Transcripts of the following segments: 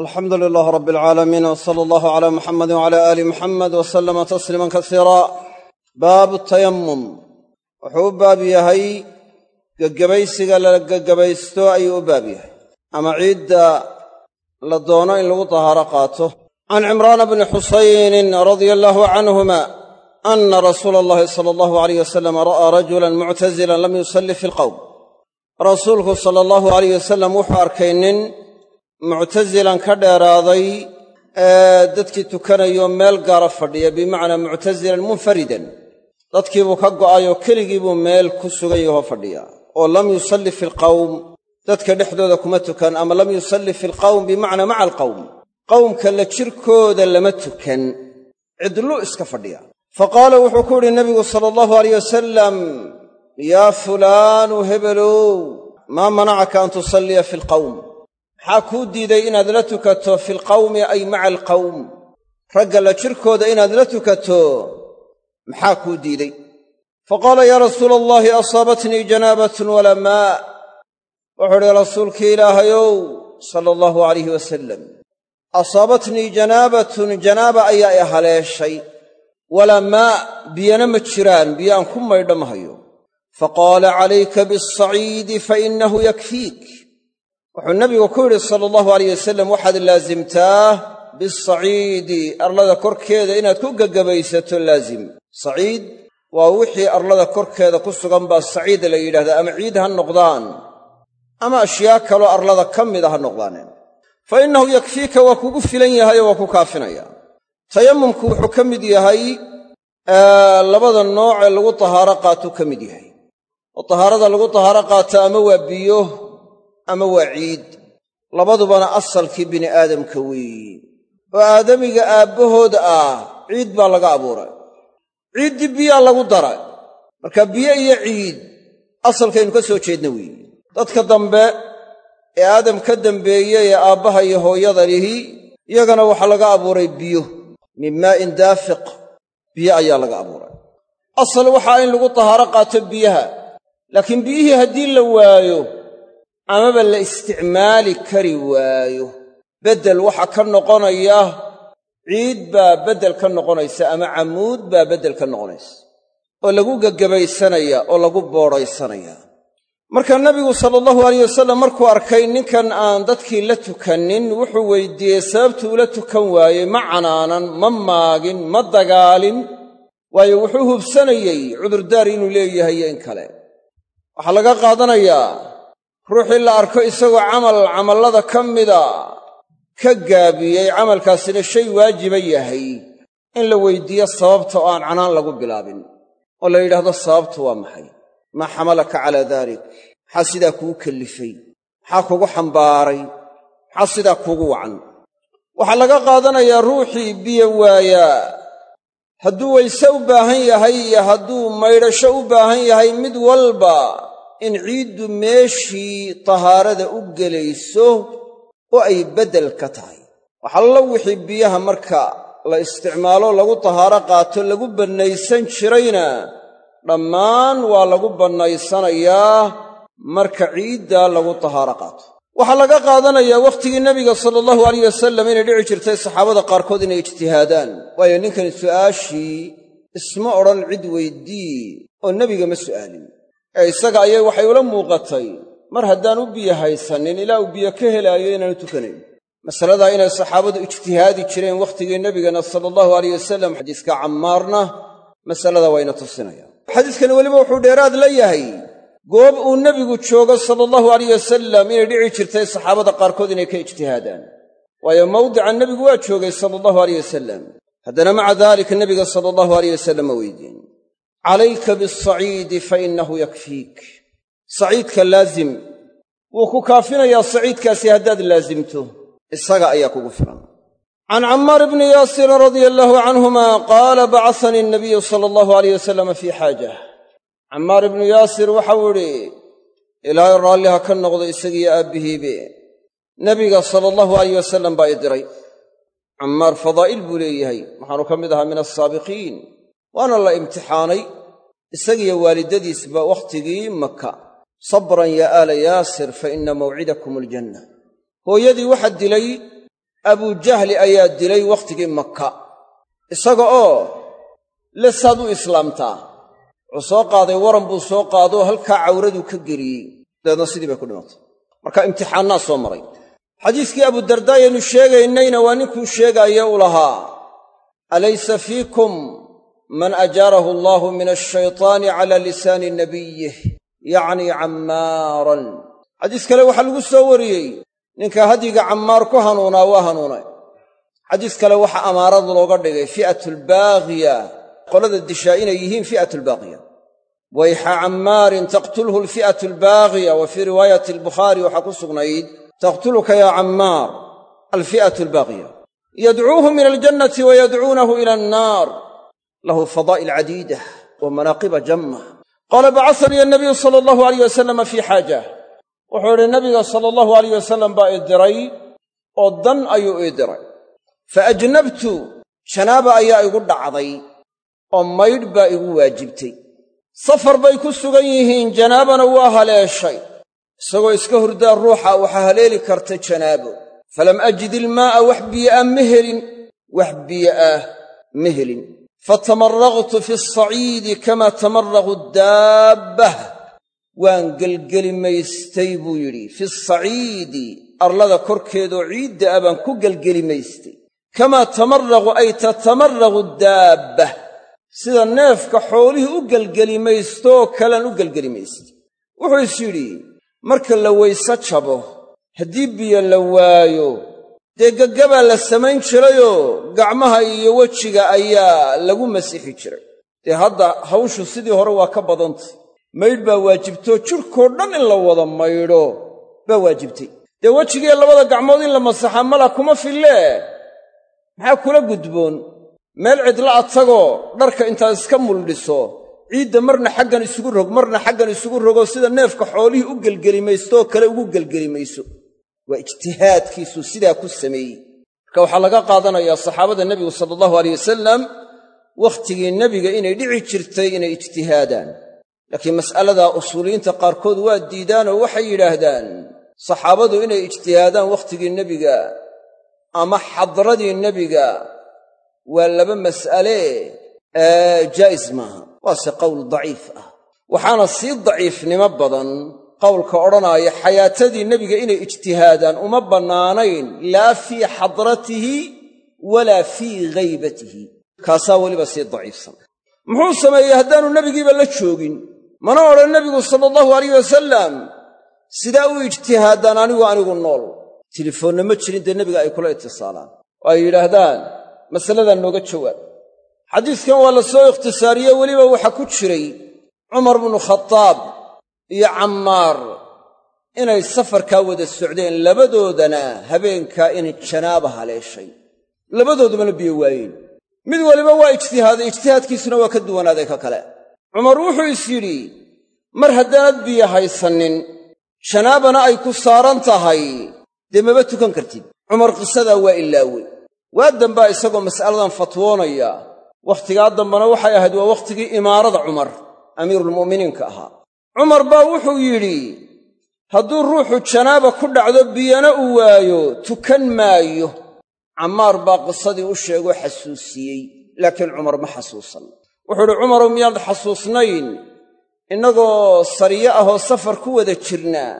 alxamdu lilaah rab alcaalamiin w sala allahu cala muxamadi wcala aali muxamed w salama tasliiman kasiira baabu tayamum wuxuu u baab yahay gegebaysiga la gegebaysto ayuu u baab yahay. Ama ciidda la doono in lagu tahaaro qaato. Can cimraana bni xusaynin radia allahu canhuma ana rasuula allahi sala allahu alayh wasalam ra'aa rajulan muctazilan lam yusalli fi lqowm rasuulku sala allahu alayh muctasilan ka dheeraaday ee dadkii tukanayo meel gaara fadhiya bimacnaa muctasilan munfaridan. Dadkiibuu ka go'ayoo keligiibuu meel ku sugan yahoo fadhiya. Oo lam yusalli fi alqawm dadka dhexdooda kuma tukan ama lam yusalli fi alqawm bimacnaa maca alqawm qowmka la jirkooda lama tukan cidlu iska fadhiya. Fa qaala wuxuu ku yidhi nabigu sala allahu alayh wasalam yaa fulaanu hebelow maa manacaka an tusalliya fi alqawm maxaa kuu diiday inaad la tukato fi alqawmi ay maca alqawm ragga la jirkooda inaad la tukato maxaa kuu diiday? Fa qaala yaa rasuula allahi asaabatnii janaabatun walaa maa. Wuxuu idhi rasuulkii ilaahayow sala allahu alayhi wasalam asaabatnii janaabatun janaaba ayaa i haleeshay. Walaa maa biyana ma jiraan biyo aan ku maydha ma hayo fa qaala calayka bialsaciidi fa innahu yakfiik wuxuu nabigu ku yidhi sala allahu alayh wasalam waxaad laasimtaa bisaciidi arlada korkeeda inaad ku gegabaysato laazim. Saciid waa wixii arlada korkeeda ku sugan baa saciid la yidhahdaa ama ciid ha noqdaan ama ashyaa kaloo arlada ka mida ha noqdaaneen fa innahu yakfiika waa kugu filan yahay oo waa ku kaafinaya. Tayamumku wuxuu ka mid yahay labada nooc ee lagu tahaaro qaatuu ka mid yahay. Oo tahaarada lagu tahaaro qaato ama waa biyo ama waa ciid. Labadubana asalkii bini aadamka weeye oo aadamiga aabbahooda ah ciid baa laga abuuray. Ciiddii biyaa lagu daray. Marka biyo iyo ciid asalkaynu ka soo jeedna weeye dadka dambe ee aadam ka dambeeye ee aabbaha iyo hooyada lihi iyagana waxaa laga abuuray biyo. Min maa'in daafiq biyo ayaa laga abuuray. Asal waxaa in lagu tahaaro qaato biyaha. Laakiin biyihii haddii la waayo amaba la isticmaali kari waayo. Beddel waxa ka noqonaya ciid baa beddel ka noqonaysa ama camuud baa beddel ka noqonaysa. Oo lagu gegabaysanaya oo lagu boodhaysanaya marka nabigu sala allahu alayh wasalam markuu arkay ninkan aan dadkii la tukannin wuxuu weydiiyey sababtuu ula tukan waayey ma canaanan ma maagin ma dagaalin. Waayo wuxuu hubsanayey cudurdaar inuu leeyahay iyo in kale. Waxaa laga qaadanayaa ruuxii la arko isagoo camal camallada ka mida ka gaabiyey camalkaasina shay waajiba yahay in la weydiiyo sababta oo aan canaan lagu bilaabin oo la yidhaahdo sababtu waa maxay? Maa xamalaka calaa daalik. Maxaa sidaa kugu kellifay maxaa kugu xambaaray? Maxaa sidaa kugu wacan? Waxaa laga qaadanayaa ruuxii biyo waayaa hadduu wayse u baahan yahay iyo hadduu maydhasho u baahan yahay mid walba in ciiddu meeshii tahaarada u gelayso oo ay beddel ka tahay. Waxallo wixii biyaha marka la isticmaalo lagu tahaaro qaato lagu bannaysan jirayna dhammaan waa lagu bannaysanayaa marka ciiddaa lagu tahaaro qaato. Waxaa laga qaadanayaa wakhtigii nebiga sala allahu alayh wasalam inay dhici jirtay saxaabada qaarkood inay ijtihaadaan. Waayo ninkani su'aashii isma odhan cid weydii oo nebiga ma su'aalin ee isaga ayay waxay ula muuqatay. Mar haddaan u biyo haysanin ilaa uu biyo ka helaayo inaanu tukanayn. Masaladaa inay saxaabadu ijtihaadi jireen wakhtigii nebigana sala allahu alayh wasalam xadiiska cammaarna masalada waa ina tusinaya xadiiskani weliba wuxuu dheeraad la yahay. Goob uu nebigu joogo sala allahu alayh wasalam inay dhici jirtay saxaabada qaarkood inay ka ijtihaadaan. Waayo mawdica nebigu waa joogay sala allahu alayh wasalam haddana maca daalika nebiga sala allahu alayh wasalam ma weydiin calayka bisaciidi fa innahu yakfiik saciidka laazim wuu ku kaafinayaa saciidkaasi haddaad laasimto isaga ayaa kugu filan can cammaar bni yaasirin radia allaahu canhuma qaala bacasanii nabiyu sala allahu alayh wasalama fii xaajah cammaar ibnu yaasir waxau idhi ilaahay raalli ha ka noqdo isagiyo aabbihiibe nebiga sala allahu alayh wasalam baa i diray cammaar fadaa'il buu leeyahay waxaanu ka mid ahaa min alsaabiqiin waana la imtixaanay isagiyo waalidadiisba wakhtigii maka sabran yaa aala yaasir fa inna mawcidakum aljanna. Hooyadii waxaa dilay abujahli ayaa dilay wakhtigii maka isaga oo lesaad u islaamtaa wuxuu soo qaaday waran buu soo qaadoo halkaa cawraduu ka geliyey dabeedna sidii bay ku dhimatay. Marka imtixaannaa soo maray. Xadiiskii abudardaa ayaynu sheegaynayna waa ninkuu sheegaaye u lahaa alaysa fiikum man ajaarahu allaahu min ashaytaani cala lisaani nabiyih yacnii cammaaran. Xadiis kale waxaa lagu soo wariyey ninka hadyiga cammaar ku hanuunaa waa hanuunay. Xadiis kale waxaa amaarad looga dhigay fi'atulbaaqiya qolada dishaa inay yihiin fi'atulbaaqiya wayxa cammaarin taqtulhu alfi'atu albaaqiya wa fii riwaayati albukhaari waxaa ku sugnayd taqtuluka yaa cammaar alfi'atu albaaqiya yadcuuhu min lahu fadaa'il cadiidah wa manaaqiba jamma. Qaala bacasanii annabiyu sala allahu alayh wasalama fii xaaja. Wuxuu idhi nabiga sala allahu alayh wasalam baa i diray oo dan ayuu ii diray. Fa ajnabtu janaaba ayaa igu dhacday oo maydh baa igu waajibtay. Safar bay ku sugan yihiin janaabana waa haleeshay. Isagoo iska hurdaa ruuxa waxaa haleeli karta janaabo. Falam ajid ilmaa'a wax biyo'ah ma helin wax biyo'ah ma helin fatamarraqtu fi asaciidi kama tamarraqu daabbah waan gelgelimaystay buu yidhi fi saciidi arlada korkeedoo ciidda ah baan ku gelgelimaystay. Kamaa tamarraqu ay tatamarraqu daabbah sida neefka xoolihii u gelgelimaystooo kalean u gelgelimaystay. Wuxuu is yidhi marka la weyse jabo haddii biyo la waayo dee gaggabaa la samayn jirayoo gacmaha iyo wejiga ayaa lagu masixi jiray. Dee hadda hawshu sidii hore waa ka badantay maydh baa waajibtoo jidhkoo dhan in la wada maydho baa waajibtay. Dee wejigiiyo labada gacmood in la masaxaa mala kuma fillee maxaa kula gudboon? Meel cidla a tagoo dharka intaad iska muldhiso. Ciidda marna xaggan isugu rog marna xaggan isugu rogoo sida neefka xoolihii u gelgelimaystooo kale ugu gelgelimayso waa ijtihaadkiisuu sidaa ku sameeyey. Marka waxaa laga qaadanayaa saxaabada nebigu sala allahu aleyh wasalam wakhtigii nebiga inay dhici jirtay inay ijtihaadaan. Laakiin mas'aladaa usuuliyiinta qaarkood waa diidaanoo waxay yidhaahdaan saxaabadu inay ijtihaadaan wakhtigii nebiga ama xadradii nebiga waa laba mas'ale jaa'is maaha. Waase qowl daciif ah. Waxaana sii daciifnimo badan qowlka odhanaaya xayaatadii nebiga inay ijtihaadaan uma bannaanayn laa fii xadratihi walaa fii ghaybatihi. Kaasaa weliba sii daciifsan. Muxuu sameeyey haddaanu nebigiiba la joogin? Mana odhan nebigu sala allahu alayh wasalam sidaa u ijtihaadaan anigu anigu nool. Tilifoonna ma jirin dee nebiga ay kula itisaalaan. Oo ay yidhaahdaan masaladan nooga jawaab. Xadiiskan waa la soo ikhtisaariye weliba waxaa ku jiray cumar bnu khadaab iyo cammaar inay safarkaa wada socdeen labadoodana habeenkaa inay janaaba haleeshay. Labadoodubana biyo waayeen mid waliba waa ijtihaaday ijtihaadkiisuna waa ka duwanaaday ka kale. Cumar wuxuu is yidhi mar haddaanad biyo haysanin janaabana ay ku saaran tahay. Dee maba tukan kartid. Cumar qisadaa waa ilaawey. Waa dambaa isagoo mas'aladan fatwoonaya. Wakhtigaa dambana waxay ahayd waa wakhtigii imaarada cumar amiiruulmu'miniinka ahaa cumar baa wuxuu yidhi hadduu ruuxu janaaba ku dhacdo biyana uu waayo tukan maayo. Cammaar baa qisadii u sheegoo xasuusiyey laakiin cumar ma xasuusan. Wuxuu idhi cumarow miyaad xasuusnayn? Innagoo sariye ahoo safar ku wada jirnaa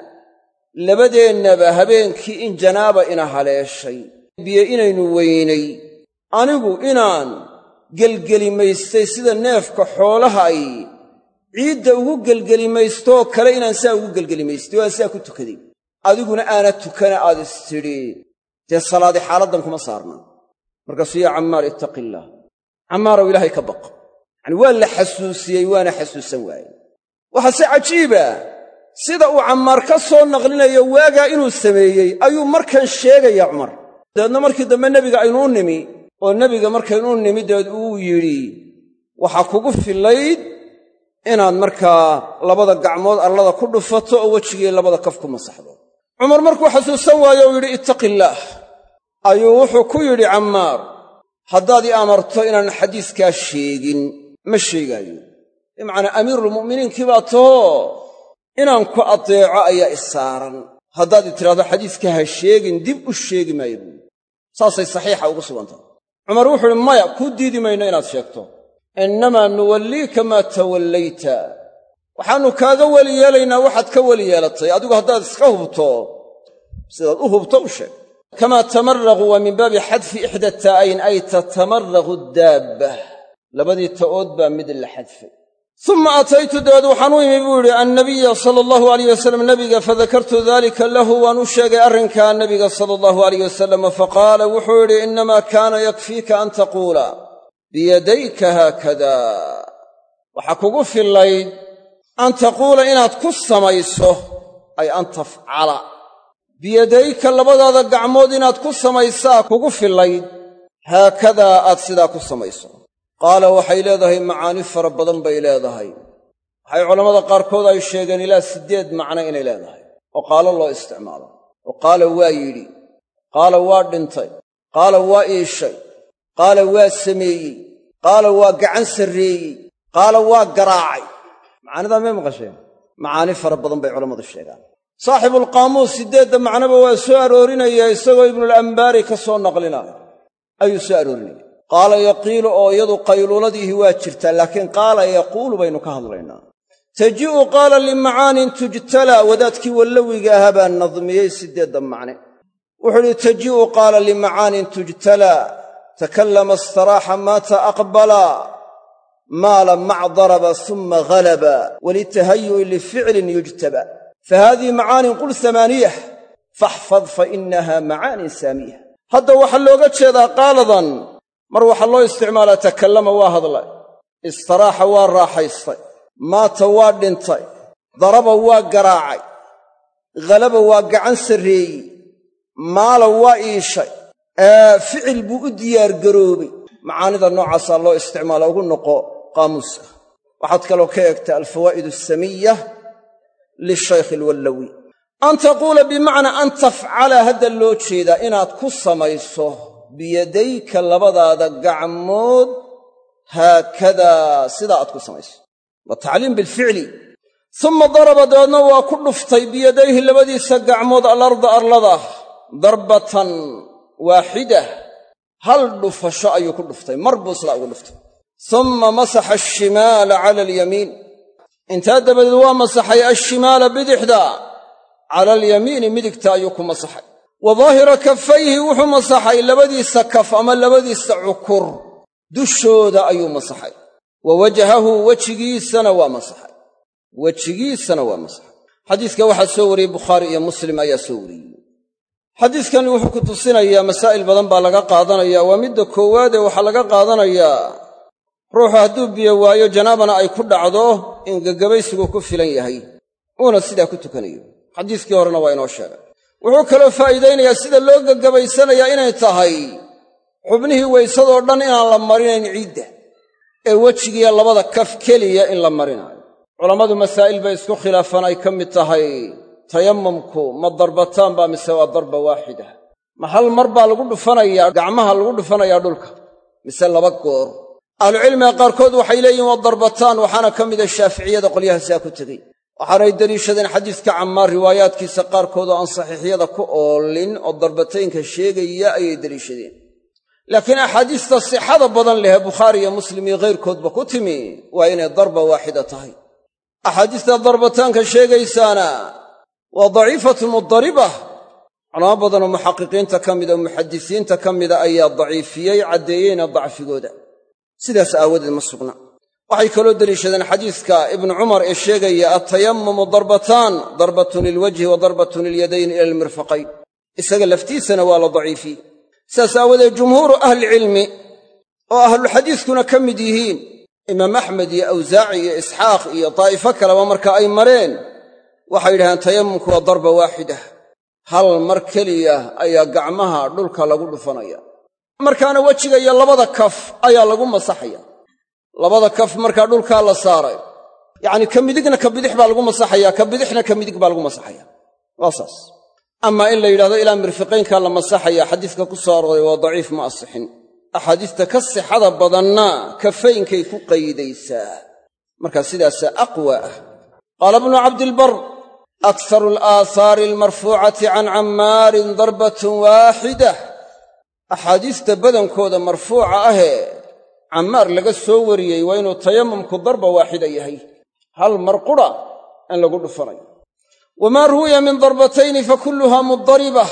labadeennaba habeenkii in janaaba ina haleeshay. Biyo inaynu weynay. Anigu inaan gelgelimaystay sida neefka xoolaha ay ciidda ugu gelgelimaystooo kale inaan saa ugu gelgelimaystay oo aan saa ku tukaday. Adiguna aana tukana aad is tidhi dee salaadi xaaladdan kuma saarna. Markaasuu yaa cammaar ittaqi illaah cammaarow ilaahay ka baq yacani waa la xasuusiyey waana xasuusan waaye. Waxaa se cajiiba sida uu cammaar ka soo naqlinayo waagaa inuu sameeyey ayuu markan sheegayaa cumar. Dabeedna markii dambe nebiga aynuu nimi oo nebiga markaynuu nimi dabeed uu yidhi waxaa kugu fillayd inaad markaa labada gacmood allada ku dhufato oo wejigii labada kaf ku masaxdo cumar markuu xasuusan waayo uu yidhi ittaqi illaah ayuu wuxuu ku yidhi cammaar haddaad ii amarto inaan xadiiskaa sheegin ma sheegaayo. Bimacnaa amiiruulmu'miniinkii baa tahoo inaan ku adeeco ayaa i saaran. Haddaad i tidhahdo xadiiska ha sheegin dib u sheegi maayo. Buui saasay saxiixa ugu sugantahay. Cumar wuxuu uhi maya kuu diidi mayno inaad sheegto innamaa nuwalliika maa tawallayta waxaannu kaaga weli yeelaynaa waxaad ka weli yeelatay adigu haddaad iska hubto sidaad u hubto u sheeg kamaa tamaraqu waa min baabi xadfi ixda taa'ayn ay tatamaraqu daabba labadii ta'ood baa mid la xadfay uma ataytu dabeed waxaan u imi buu yidhi annabiya sala allahu alayh wasalam nabiga fadakartu dalika lahu waan u sheegay arrinkaa nabiga sala allahu alayh wasalam faqaala wuxuu yidhi innamaa kaana yakfiika an taquula biyadayka haakada waxaa kugu fillayd an taquula inaad ku samayso ay an tafcala. Biyadayka labadaada gacmood inaad ku samaysaa kugu fillayd haakadaa aad sidaa ku samayso. Qaala waxay leedahay macaani fara badan bay leedahay. Waxay culammada qaarkood ay sheegeen ilaa siddeed macno inay leedahay. Oo qaalo loo isticmaalo. Oo qaala waa yidhi. Qaala waa dhintay. Qaala waa iishay qaala waa sameeyey. Qaala waa gacan sarreeyey. Qaala waa garaacay. Macaanidaa may maqasheen? Macaani fara badan bay culammadu sheegaan. Saaxibulqaamuus siddeedda macnoba waa soo aroorinaya isagoo ibnulambaari ka soo naqlinaayo ayuu soo aroorinaya. Qaala yaqiilu oo iyadu qayluuladiihi waa jirtaa laakiin qaala yaquulu baynu ka hadlaynaa. Taji'u qaala limacaanin tujtala wadaadkii wallawiga ahaa baa nadmiyey siddeedda macne. Wuxuu uhi taji'u qaala limacaanin tujtala takallama istaraaxa maata aqbala maala macdaraba summa ghalaba walitahayu'i lificlin yujtaba fahaadihi macaanin qul amaaniyah faxfad fa inaha macaanin saamiyah hadda waxaa looga jeedaa qaaladan mar waxaa loo isticmaalaa takallama waa hadlay istaraaxa waa raaxaystay maata waa dhintay daraba waa garaacay ghalaba waa gacan sarreeyey maala waa iishay ficil buu u diyaargaroobay macaanida noocaasaa loo isticmaala ugu noqo qaamuuska waxaad kaloo ka eegtaa alfawaa'id asamiya lishaykh alwallawi. An taquula bimacnaa an tafcala hadda loo jeedaa inaad ku samayso biyadayka labadaada gacmood haakadaa sidaa aad ku samayso. Waa tacliim bilficli. Uma daraba dabeedna waa ku dhuftay biyadayhi labadiisa gacmood alarda arlada darbatan waaxida hal dhufasho ayuu ku dhuftay mar buu sidaa ugu dhuftay. Uma masaxa ashimaala cala alyamiin. Intaa dabadeed waa masaxay ashimaala bidixda cala alyamiini midigta ayuu ku masaxay. Wa daahira kafayhi wuxuu masaxay labadiisa kaf ama labadiisa cukur dushooda ayuu masaxay. Wa wajhahu wejigiisana waa masaxay. Wejigiisana waa masaxay. Xadiiska waxaa soo wariyey bukhaari iyo muslim ayaa soo wariyey xadiiskani wuxuu ku tusinayaa masaa'il badan baa laga qaadanaya. Waa midda koowaadee waxaa laga qaadanayaa ruuxu hadduu biyo waayo janaabana ay ku dhacdo in gagabaysigu ku filan yahay uuna sidaa ku tukanayo. Xadiiskii horena waa inoo sheegay. Wuxuu kaloo faa'iidaynayaa sida loo gagabaysanayaa inay tahay. Xubnihii weysadoo dhan inaan la marinayn ciidda ee wejigiiya labada kaf keliya in la marinaayo culammadu masaa'il bay isku khilaafaan ay ka mid tahay tayamumku ma darbataan baa mise waa darba waaxida? Ma hal mar baa lagu dhufanayaa gacmaha lagu dhufanayaa dhulka? Mise laba goor? Ahlucilmiga qaarkood waxay leeyihiin waa darbataan waxaana ka mida shaaficiyada qolyaha saa ku tegey. Waxaanay deliishadeen xadiiska cammaar riwaayaadkiisa qaarkood oo aan saxiixyada ku oolin oo darbataynka sheegaya ayay deliishadeen. Laakiin axaadiista sixada badan leh bukhaari iyo muslim iyo khayrkoodba ku timi waa inay darba waaxida tahay. Axaadiista darbataanka sheegaysaana waa daciifatun mudariba culamo badanoo muxaqiqiinta ka mida oo muxadisiinta ka mida ayaa daciifiyey caddeeyeyna dacfigooda. Sidaas aawadeed ma sugna. Waxay kaloo deliishadeen xadiiska ibnu cumar ee sheegaya altayamumu darbataan darbatun lilwajhi wa darbatun lilyadayn ila almirfaqayn isaga laftiisana waa la daciifiyey. Sidaas aawadeed jumhuuru ahlicilmi oo ahluxadiiskuna ka mid yihiin imaam axmed iyo awsaaci iyo isxaaq iyo daa'ifo kaleba marka ay mareen waxay yidhahdeen tayamumku waa darba waaxida. Hal mar keliya ayaa gacmaha dhulka lagu dhufanaya. Markaana wejiga iyo labada kaf ayaa lagu masaxaya. Labada kaf markaa dhulkaa la saaray. Yacnii ka midigna ka bidix baa lagu masaxaya ka bidixna ka midig baa lagu masaxaya. Waa saas. Amaa in la yidhahdo ilaa mirfiqaynkaa la masaxaya xadiiska ku soo arooray waa daciif ma asixin. Axaadiista ka sixada badanna kafaynkay ku qaydaysaa. Markaa sidaasaa aqwa ah. Qaala ibnu cabdilbar akharu alaahaari almarfuucati can cammaarin darbatun waaxida axaadiista badankooda marfuuca ahee cammaar laga soo wariyey waa inuu tayamumku darba waaxida yahay hal mar qura in lagu dhufanayo wamaa ruwiya min darbatayni fa kulluhaa mudaribah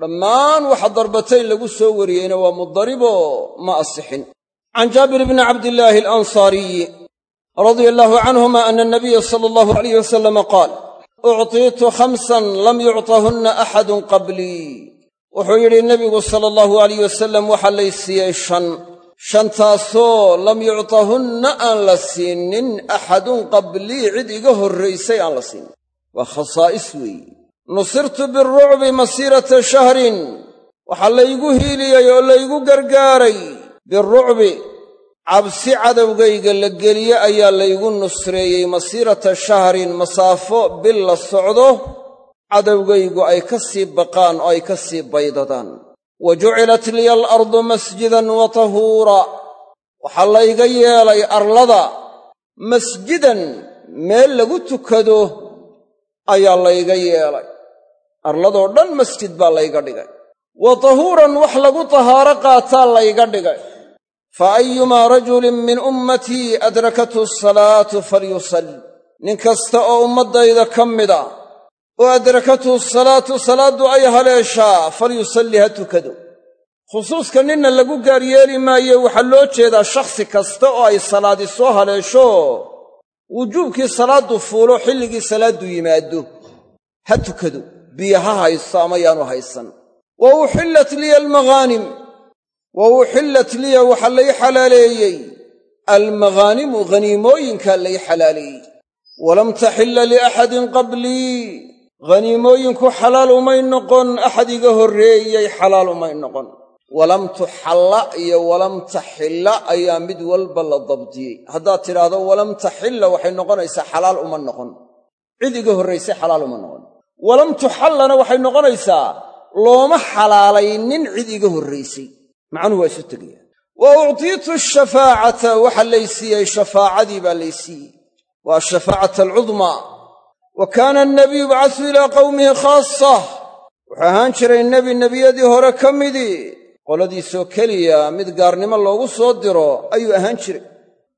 dhammaan waxa darbatayn lagu soo wariyeyna waa mudariboo ma asixin can jaabir bni cabdillaahi alansaariyi radia allaahu canhuma ana anabiya sala allahu uctiitu khamsan lam yuctahunna axadun qablii wuxuu yidhi nebigu sala allahu alayh wasalam waxaa lay siiyey shan shantaasoo lam yuctahunna aan la siinin axadun qablii cid iga horraysay aan la siinin waa khasaa'is weeye nusirtu birucbi masiirata shahrin waxaa laygu hiiliyey oo laygu gargaaray birucbi cabsi cadowgayga la geliye ayaa laygu nusreeyey masiirata shahrin masaafo bil la socdo cadowgaygu ay ka sii baqaan oo ay ka sii baydadaan. Wa jucilat liya alardu masjidan wa tahuura. Waxaa layga yeelay arlada masjidan meel lagu tukado ayaa layga yeelay. Arladoo dhan masjid baa layga dhigay. Wa tahuuran wax lagu tahaaro qaataa layga dhigay fa ayumaa rajulin min ummatii adrakathu asalaatu falyusalli nin kasta oo ummaddayda ka mida oo adrakathu salaatu salaaddu ay haleeshaa falyusalli ha tukado khusuuska ninna lagu gaar yeeli maaye waxaa loo jeedaa shakhsi kasta oo ay salaadi soo haleesho wujuubkii salaaddu fuulo xilligii salaaddu yimaaddo ha tukado biyo ha haysto ama haysan wa uxillat liya almaghaanim wa uxillat liya waxaa lay xalaaleeyey. Almaghaanimu ghaniimooyinkaa lay xalaaleeyey. Walam taxilla liaxadin qablii ghaniimooyinku xalaal umay noqon axad iga horreeyey xalaal umay noqon. Walam tuxalla iyo walam taxilla ayaa mid walba la dabdiyey. Haddaad tidhaahdo walam taxilla waxay noqonaysaa xalaal uma noqon. Cid iga horraysay xalaal uma noqon. Walam tuxallana waxay noqonaysaa looma xalaalaynin cid iga horraysay macnuhu waa isu tegaya. Wa uctiitu ashafaacata waxa lay siiyey shafaacadii baa lay siiyey. Waa ashafaacata alcudmaa wa kaana annabiyu yubcasu ilaa qawmihi khaasa wuxuu ahaan jiray nebi nebiyadii hore ka midii qoladiisoo keliya mid gaarnimo loogu soo diro ayuu ahaan jiray.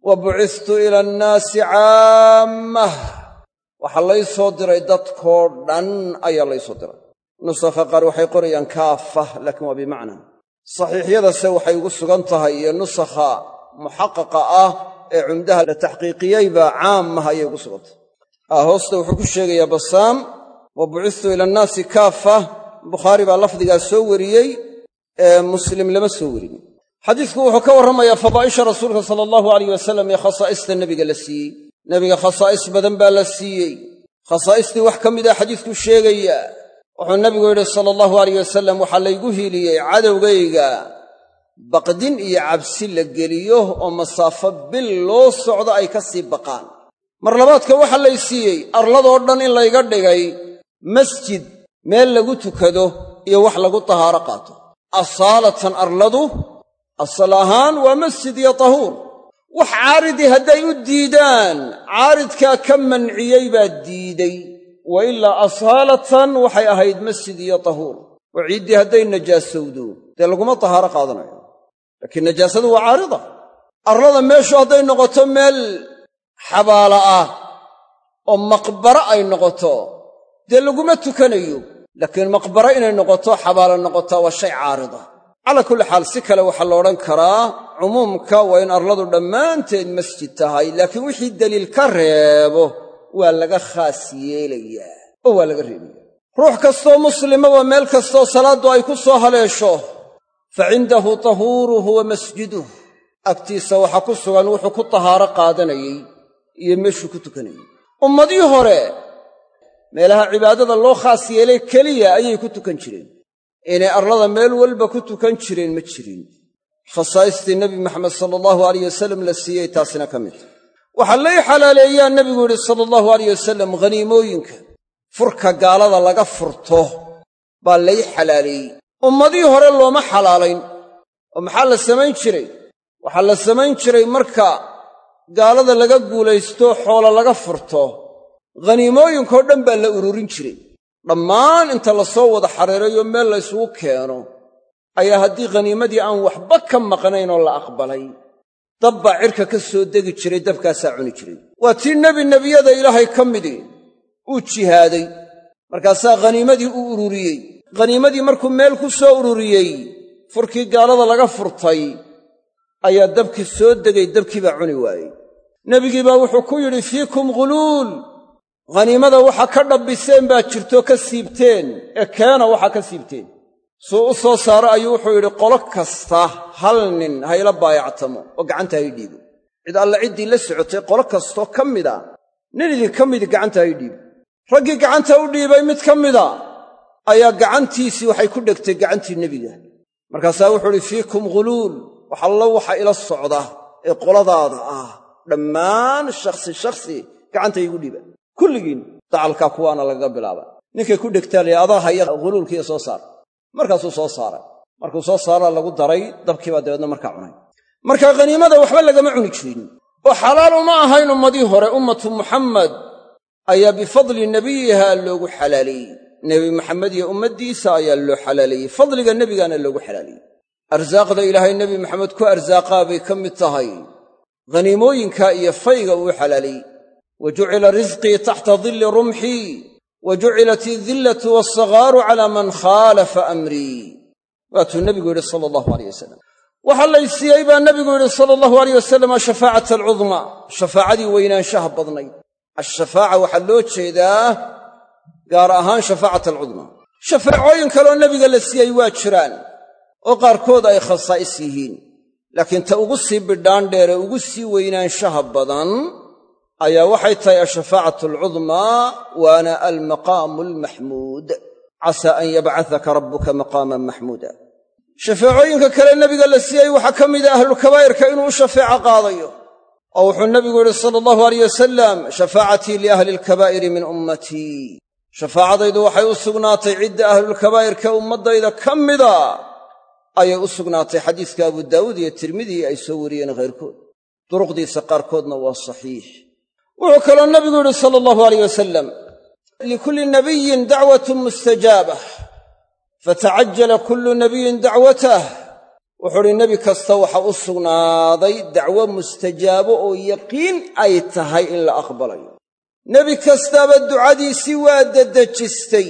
Wa bucistu ila annaasi caammah waxaa lay soo diray dadkoo dhan ayaa lay diray. Nusakha qaar waxay qorayaan kaafah laakiin waa bimacna saxiixyadase waxay ugu sugan tahay iyo nusakha muxaqaqa ah ee cumdaha la taxqiiqiyeyba caamah ayay ugu sugan tahay. Hoosta wuxuu ku sheegayaa basaam wa bucistu ila annaasi kaafah bukhaari baa lafdigaas soo wariyey ee muslim lama soo werin xadiisku wuxuu ka warramayaa fadaa'isha rasuulka sala allahu alayh wasalam ee khasaa'ista nebiga la siiyey. Nebiga khasaa'is badan baa la siiyey. Khasaa'istii wax ka mid a xadiisku sheegaya wuxuu nebigu yidhi sala allahu alayh wasalam waxaa laygu hiiliyey cadowgayga. Baqdin iyo cabsi la geliyo oo masaafo bil loo socdo ay ka sii baqaan. Mar labaadka waxaa lay siiyey arladoo dhan in layga dhigay masjid meel lagu tukado iyo wax lagu tahaaro qaato. Asaalatan arladu asal ahaan waa masjid iyo tahuur. Wax caaridii hadday u diidaan caaridkaa ka manciyey baa diiday wa ilaa asaalatan waxay ahayd masjid iyo tahuur. Oo ciiddii hadday najaasowdo dee laguma tahaaro qaadanayo. Laakiin najaasadu waa caarida. Arlada meeshu hadday noqoto meel xabaala ah oo maqbaro ay noqoto dee laguma tukanayo. Laakiin maqbaro inay noqoto xabaalo noqotaa waa shay caarida. Calaa kulli xaal si kale waxaa la odhan karaa cumuumka waa in arladu dhammaanteed masjid tahay laakiin wixii daliil ka reebo waa laga khaas yeelayaa. Oo waa laga reebaya ruux kastoo muslimaba meel kastoo salaaddu ay ku soo haleesho. Fa cindahu tahuuruhu wa masjiduh agtiisa waxaa ku sugan wuxuu ku tahaaro qaadanayey iyo meeshuu ku tukanayey ummadii hore meelaha cibaadada loo khaas yeelay keliya ayay ku tukan jireen. Inay arlada meel walba ku tukan jireen ma jirin. Khasaa'istii nebi maxamed sala allahu alayh wasalam la siiyey taasina ka mid waxaa lay xalaaleeyaa nebigu yidhi sala allahu alayh wasalam ghaniimooyinka furka gaalada laga furto baa lay xalaaleeyey. Ummadii hore looma xalaalayn. Oo maxaa la samayn jiray? Waxaa la samayn jiray marka gaalada laga guulaysto xoola laga furto. Ghaniimooyinkao dhan baa la ururin jiray. Dhammaan inta la soo wada xareerayo meel la ysugu keeno ayaa haddii khaniimadii aan waxba ka maqnayn oo la aqbalay dab baa cidhka ka soo degi jiray dabkaasaa cuni jiray. Waa tii nebi nebiyada ilaahay ka midi uu jihaaday. Markaasaa khaniimadii u ururiyey. Khaniimadii markuu meel ku soo ururiyey furkii gaalada laga furtay ayaa dabkii soo degay dabkii baa cuni waayey. Nebigii baa wuxuu ku yidhi fiikum ghuluul khaniimada waxa ka dhabbiseen baa jirto ka siibteen. Ee keena waxaa ka siibteen suu u soo saaro ayuu wuxuu yidhi qolo kasta hal nin hayla baayactamo oo gacanta hay dhiibo. Cid alle ciddii la socotay qolo kastoo ka mida nin idinka midi gacanta hay dhiibo. Raggii gacanta u dhiibay mid ka mida ayaa gacantiisii waxay ku dhegtay gacantii nebiga. Markaasaa wuxuu idhi fiikum ghuluul wax allo waxa ila socda ee qoladaada ah. Dhammaan shakhsi shakhsi gacanta iigu dhiiba. Kulligiin dacalkaa kuwaana lagaga bilaaba ninkay ku dhegtaan la adaa haya huluulkiiyo soo saar markaasuu soo saaray. Markuu soo saaraa lagu daray dabkiibaa dabeedna markaa cunay. Marka khaniimada waxba lagama cuni jirin. Oo xalaal uma ahayn ummadii hore ummatu muxammed ayaa bifadli nebiyiha loogu xalaaleeyey nebi maxamed iyo ummaddiisa ayaa loo xalaaleeyey fadliga nebigaana loogu xalaaleeyey arsaaqda ilaahay nebi maxamed ku arsaaqaa bay ka mid tahay. Khaniimooyinka iyo fayga uu xalaaleeyey wa jucila risqii taxta dilli rumxii wa jucilat idillatu waasagaaru calaa man khaalafa amrii waatuu nebigu yidhi sala allahu aleyh wasalam waxaa lay siiyey baa nebigu yidhi sala allahu aleyh wasalam ashafaacata alcudmaa shafaacadii weynaanshaha badnayd ashafaaca waxaa loo jeedaa gaar ahaan shafaacat alcudmaa shafaacooyin kaleoo nebiga la siiyey waa jiraan oo qaarkood ay khasaa'is yihiin laakiin ta ugu sii bidhaan dheere ugu sii weynaanshaha badan ayaa waxay tahay ashafaacatu alcudmaa waana almaqaamu almaxmuud casaa an yabcataka rabbuka maqaaman maxmuuda shafeecooyinka kale nebiga la siiyey waxaa ka mida ahlulkabaa'irka inuu u shafeeco qaadayo oo wuxuu nebigu yidhi sala allahu aleyh wasalam shafaacatii liahli alkabaa'iri min ummatii shafaacadaydu waxay u sugnaatay cidda ahlulkabaa'irka ummaddayda ka mida ayay u sugnaatay xadiiska abu daawuud iyo tirmidii ay soo wariyeen khayrkood. Duruqdiisa qaarkoodna waa saxiix wuxuu kaloo nebigu yidhi sala allahu aleyh wasalam likulli nabiyin dacwatun mustajaabah fatacajala kullu nabiyin dacwatah. Wuxuu uhi nebi kasta waxa u sugnaaday dacwo mustajaabo oo yaqiin ay tahay in la aqbalayo. Nebi kastaaba ducadiisii waa dedejistay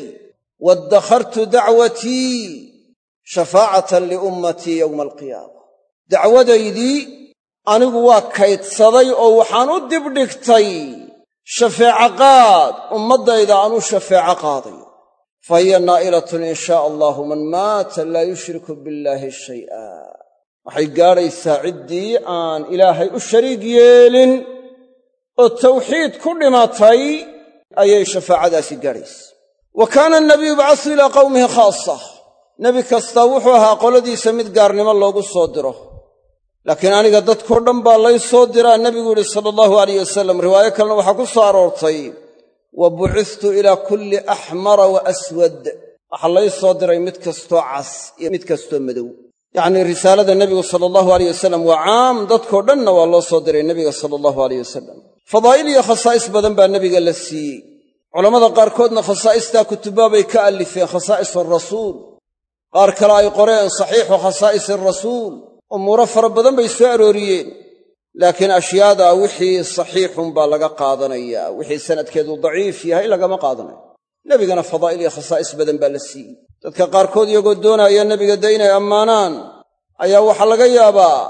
waddakhartu dacwatii shafaacatan liummatii yowma alqiyaama. Dacwadaydii anigu waa kaydsaday oo waxaan u dibdhigtay shafeeco qaad ummaddayda aan u shafeeco qaadayo fa hiya naa'ilatun in shaa allahu man maata laa yushriku billaahi shay'a waxay gaadhaysaa ciddii aan ilaahay u shariig yeelin oo tawxiid ku dhimatay ayay shafaacadaasi gaadhaysa. Wa kaana anabiyu yubcasu ilaa qawmihi khaasa nebi kastaa wuxuu ahaa qoladiisa mid gaarnimo loogu soo diro laakiin aniga dadkoo dhan baa lay soo diraa nebigu yidhi sala allahu alayh wasalam riwaayo kalena waxaa ku soo aroortay wa bucistu ilaa kulli axmara wa aswad. Waxaa lay soo diray mid kastoo cas iyo mid kastoo madow. Yacnii risaalada nebigu sala allahu alayh wasalam waa caam dadkoo dhanna waa loo soo diray nebiga sala allahu alayh wasalam fadaa'il iyo khasaa'is badan baa nebiga la siiyey. Culammada qaarkoodna khasaa'istaa kutubaabay ka allifeen khasaa'is alrasuul qaar kale ay qoreen saxiixu khasaa'is alrasuul umuuro fara badan bay soo arooriyeen. Laakiin ashyaada wixii saxiixun baa laga qaadanayaa. Wixii sanadkeedu daciif yahay lagama qaadanayo. Nebigana fadaa'il iyo khasaa'is badan baa la siiyey. Dadka qaarkood iyagoo doonaya nebiga dee inay ammaanaan ayaa waxaa laga yaabaa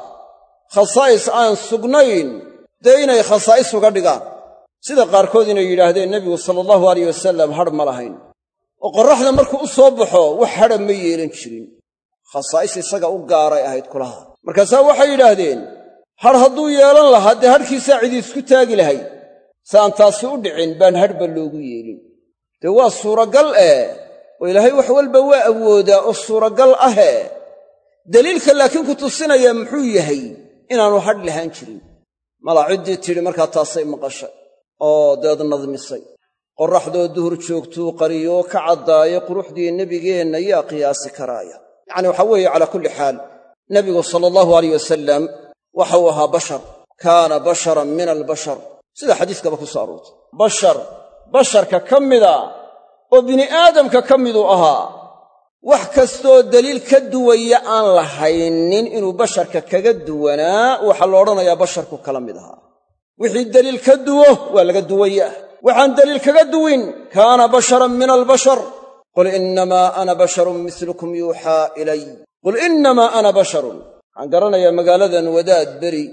khasaa'is aan sugnayn dee inay khasaa'is uga dhigaan. Sida qaarkood inay yidhaahdeen nebigu sala allahu alayh wasalam hadh ma lahayn. Oo qorraxda markuu u soo baxo wax hadha ma yeelan jirin. Khasaa'is isaga u gaaray ahayd kulaha markaasaa waxay yidhaahdeen hadh hadduu yeelan lahaa dee hadhkiisaa cidi isku taagi lahayd si aan taasi u dhicin baan hadhba loogu yeelin. Dee waa suuragal eh? Oo ilaahay wax walba waa awoodaa oo suuragal ahee daliilka laakiin ku tusinaya muxuu yahay inaanu hadh lahaan jirin? Malaa ciddii tidhi markaa taasay maqashay oo deed nadmisay. Qorraxdoo duhur joogtuu qariyoo ka caddaayo quruxdii nebigeenna yaa qiyaasi karaaya. Yacni waxaa weeye calaa kulli xaal nebigu sala allahu alayh wasalam waxa uu ahaa bashar. Kaana basharan min albashar. Sida xadiiskaba ku soo aroortay. Bashar basharka ka mida oo bini aadamka ka miduu ahaa. Wax kastooo deliil ka duwaya aan la haynin inuu basharka kaga duwanaa waxaa la odhanayaa basharku kala mid ahaa. Wixii deliil ka duwo waa laga duwayaa waxaan deliil kaga duwin kaana basharan min albashar. Qul innamaa ana basharun mislukum yuuxaa ilay qul innamaa ana basharun. Waxaan garanayaa magaaladan wadaad beri.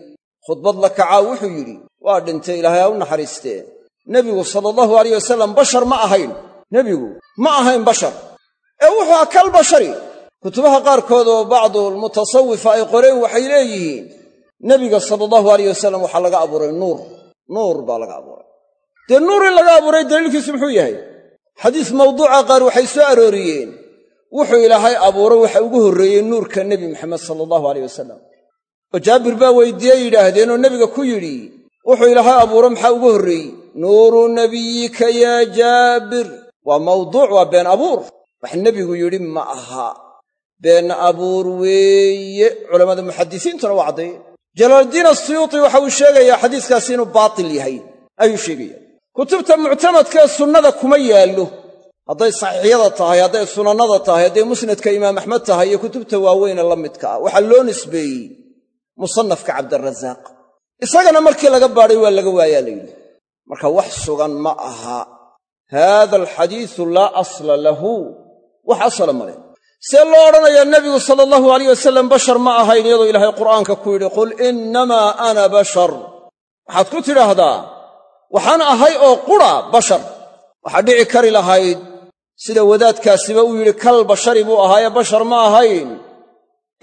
Khudbad la kacaa wuxuu yidhi waa dhintay ilaahay ha u naxariistee. Nebigu sala allahu alayh wasalam bashar ma ahayn. Nebigu ma ahayn bashar. Ee wuxuu aha kal bashari. Kutubaha qaarkood oo bacdu almutasawifa ay qoreen waxay leeyihiin nebiga sala allahu alayh wasalam waxaa laga abuuray nuur. Nuur baa laga abuuray. Dee nuur in laga abuuray daliilkiisu muxuu yahay? Xadiis mawduuca qaar waxay soo arooriyeen wuxuu ilaahay abuuray waxa ugu horreeyey nuurka nebi maxamed sala allahu aleyh wasalam oo jaabir baa weydiiyey yidhaahdeen oo nebiga ku yidhi wuxuu ilaahay abuuray maxaa ugu horreeyey nuuru nabiyika yaa jaabir. Waa mawduuc waa been abuur. Wax nebigu yidhi ma aha. Been abuur weeye. Culammada muxadisiintuna waa caddeeye jalaaldiin asuyuuti waxa uu sheegayaa xadiiskaasi inuu baatil yahay ayuu sheegaya. Kutubta muctamadkaee sunnada kuma yaallo hadday saxiixyada tahay hadday sunannada tahay hadday musnadka imaam axmed tahay iyo kutubta waaweyne la midka ah waxaa loo nisbeeyey musannafka cabdirasaaq isagana markii laga baadhay waa laga waayaa la yidhi. Marka wax sugan ma aha. Haada alxadiisu laa asla lahu. Wax asala male see loo odhanayaa nebigu sala allahu alayh wasalam bashar ma ahayn iyadoo ilaahay qur'aanka ku yidhi qul innamaa ana bashar. Waxaad ku tidhaahdaa waxaan ahay oo qura bashar. Waxaa dhici kari lahayd sida wadaadkaasiba uu yidhi kal bashari buu ahaaye bashar ma ahayn.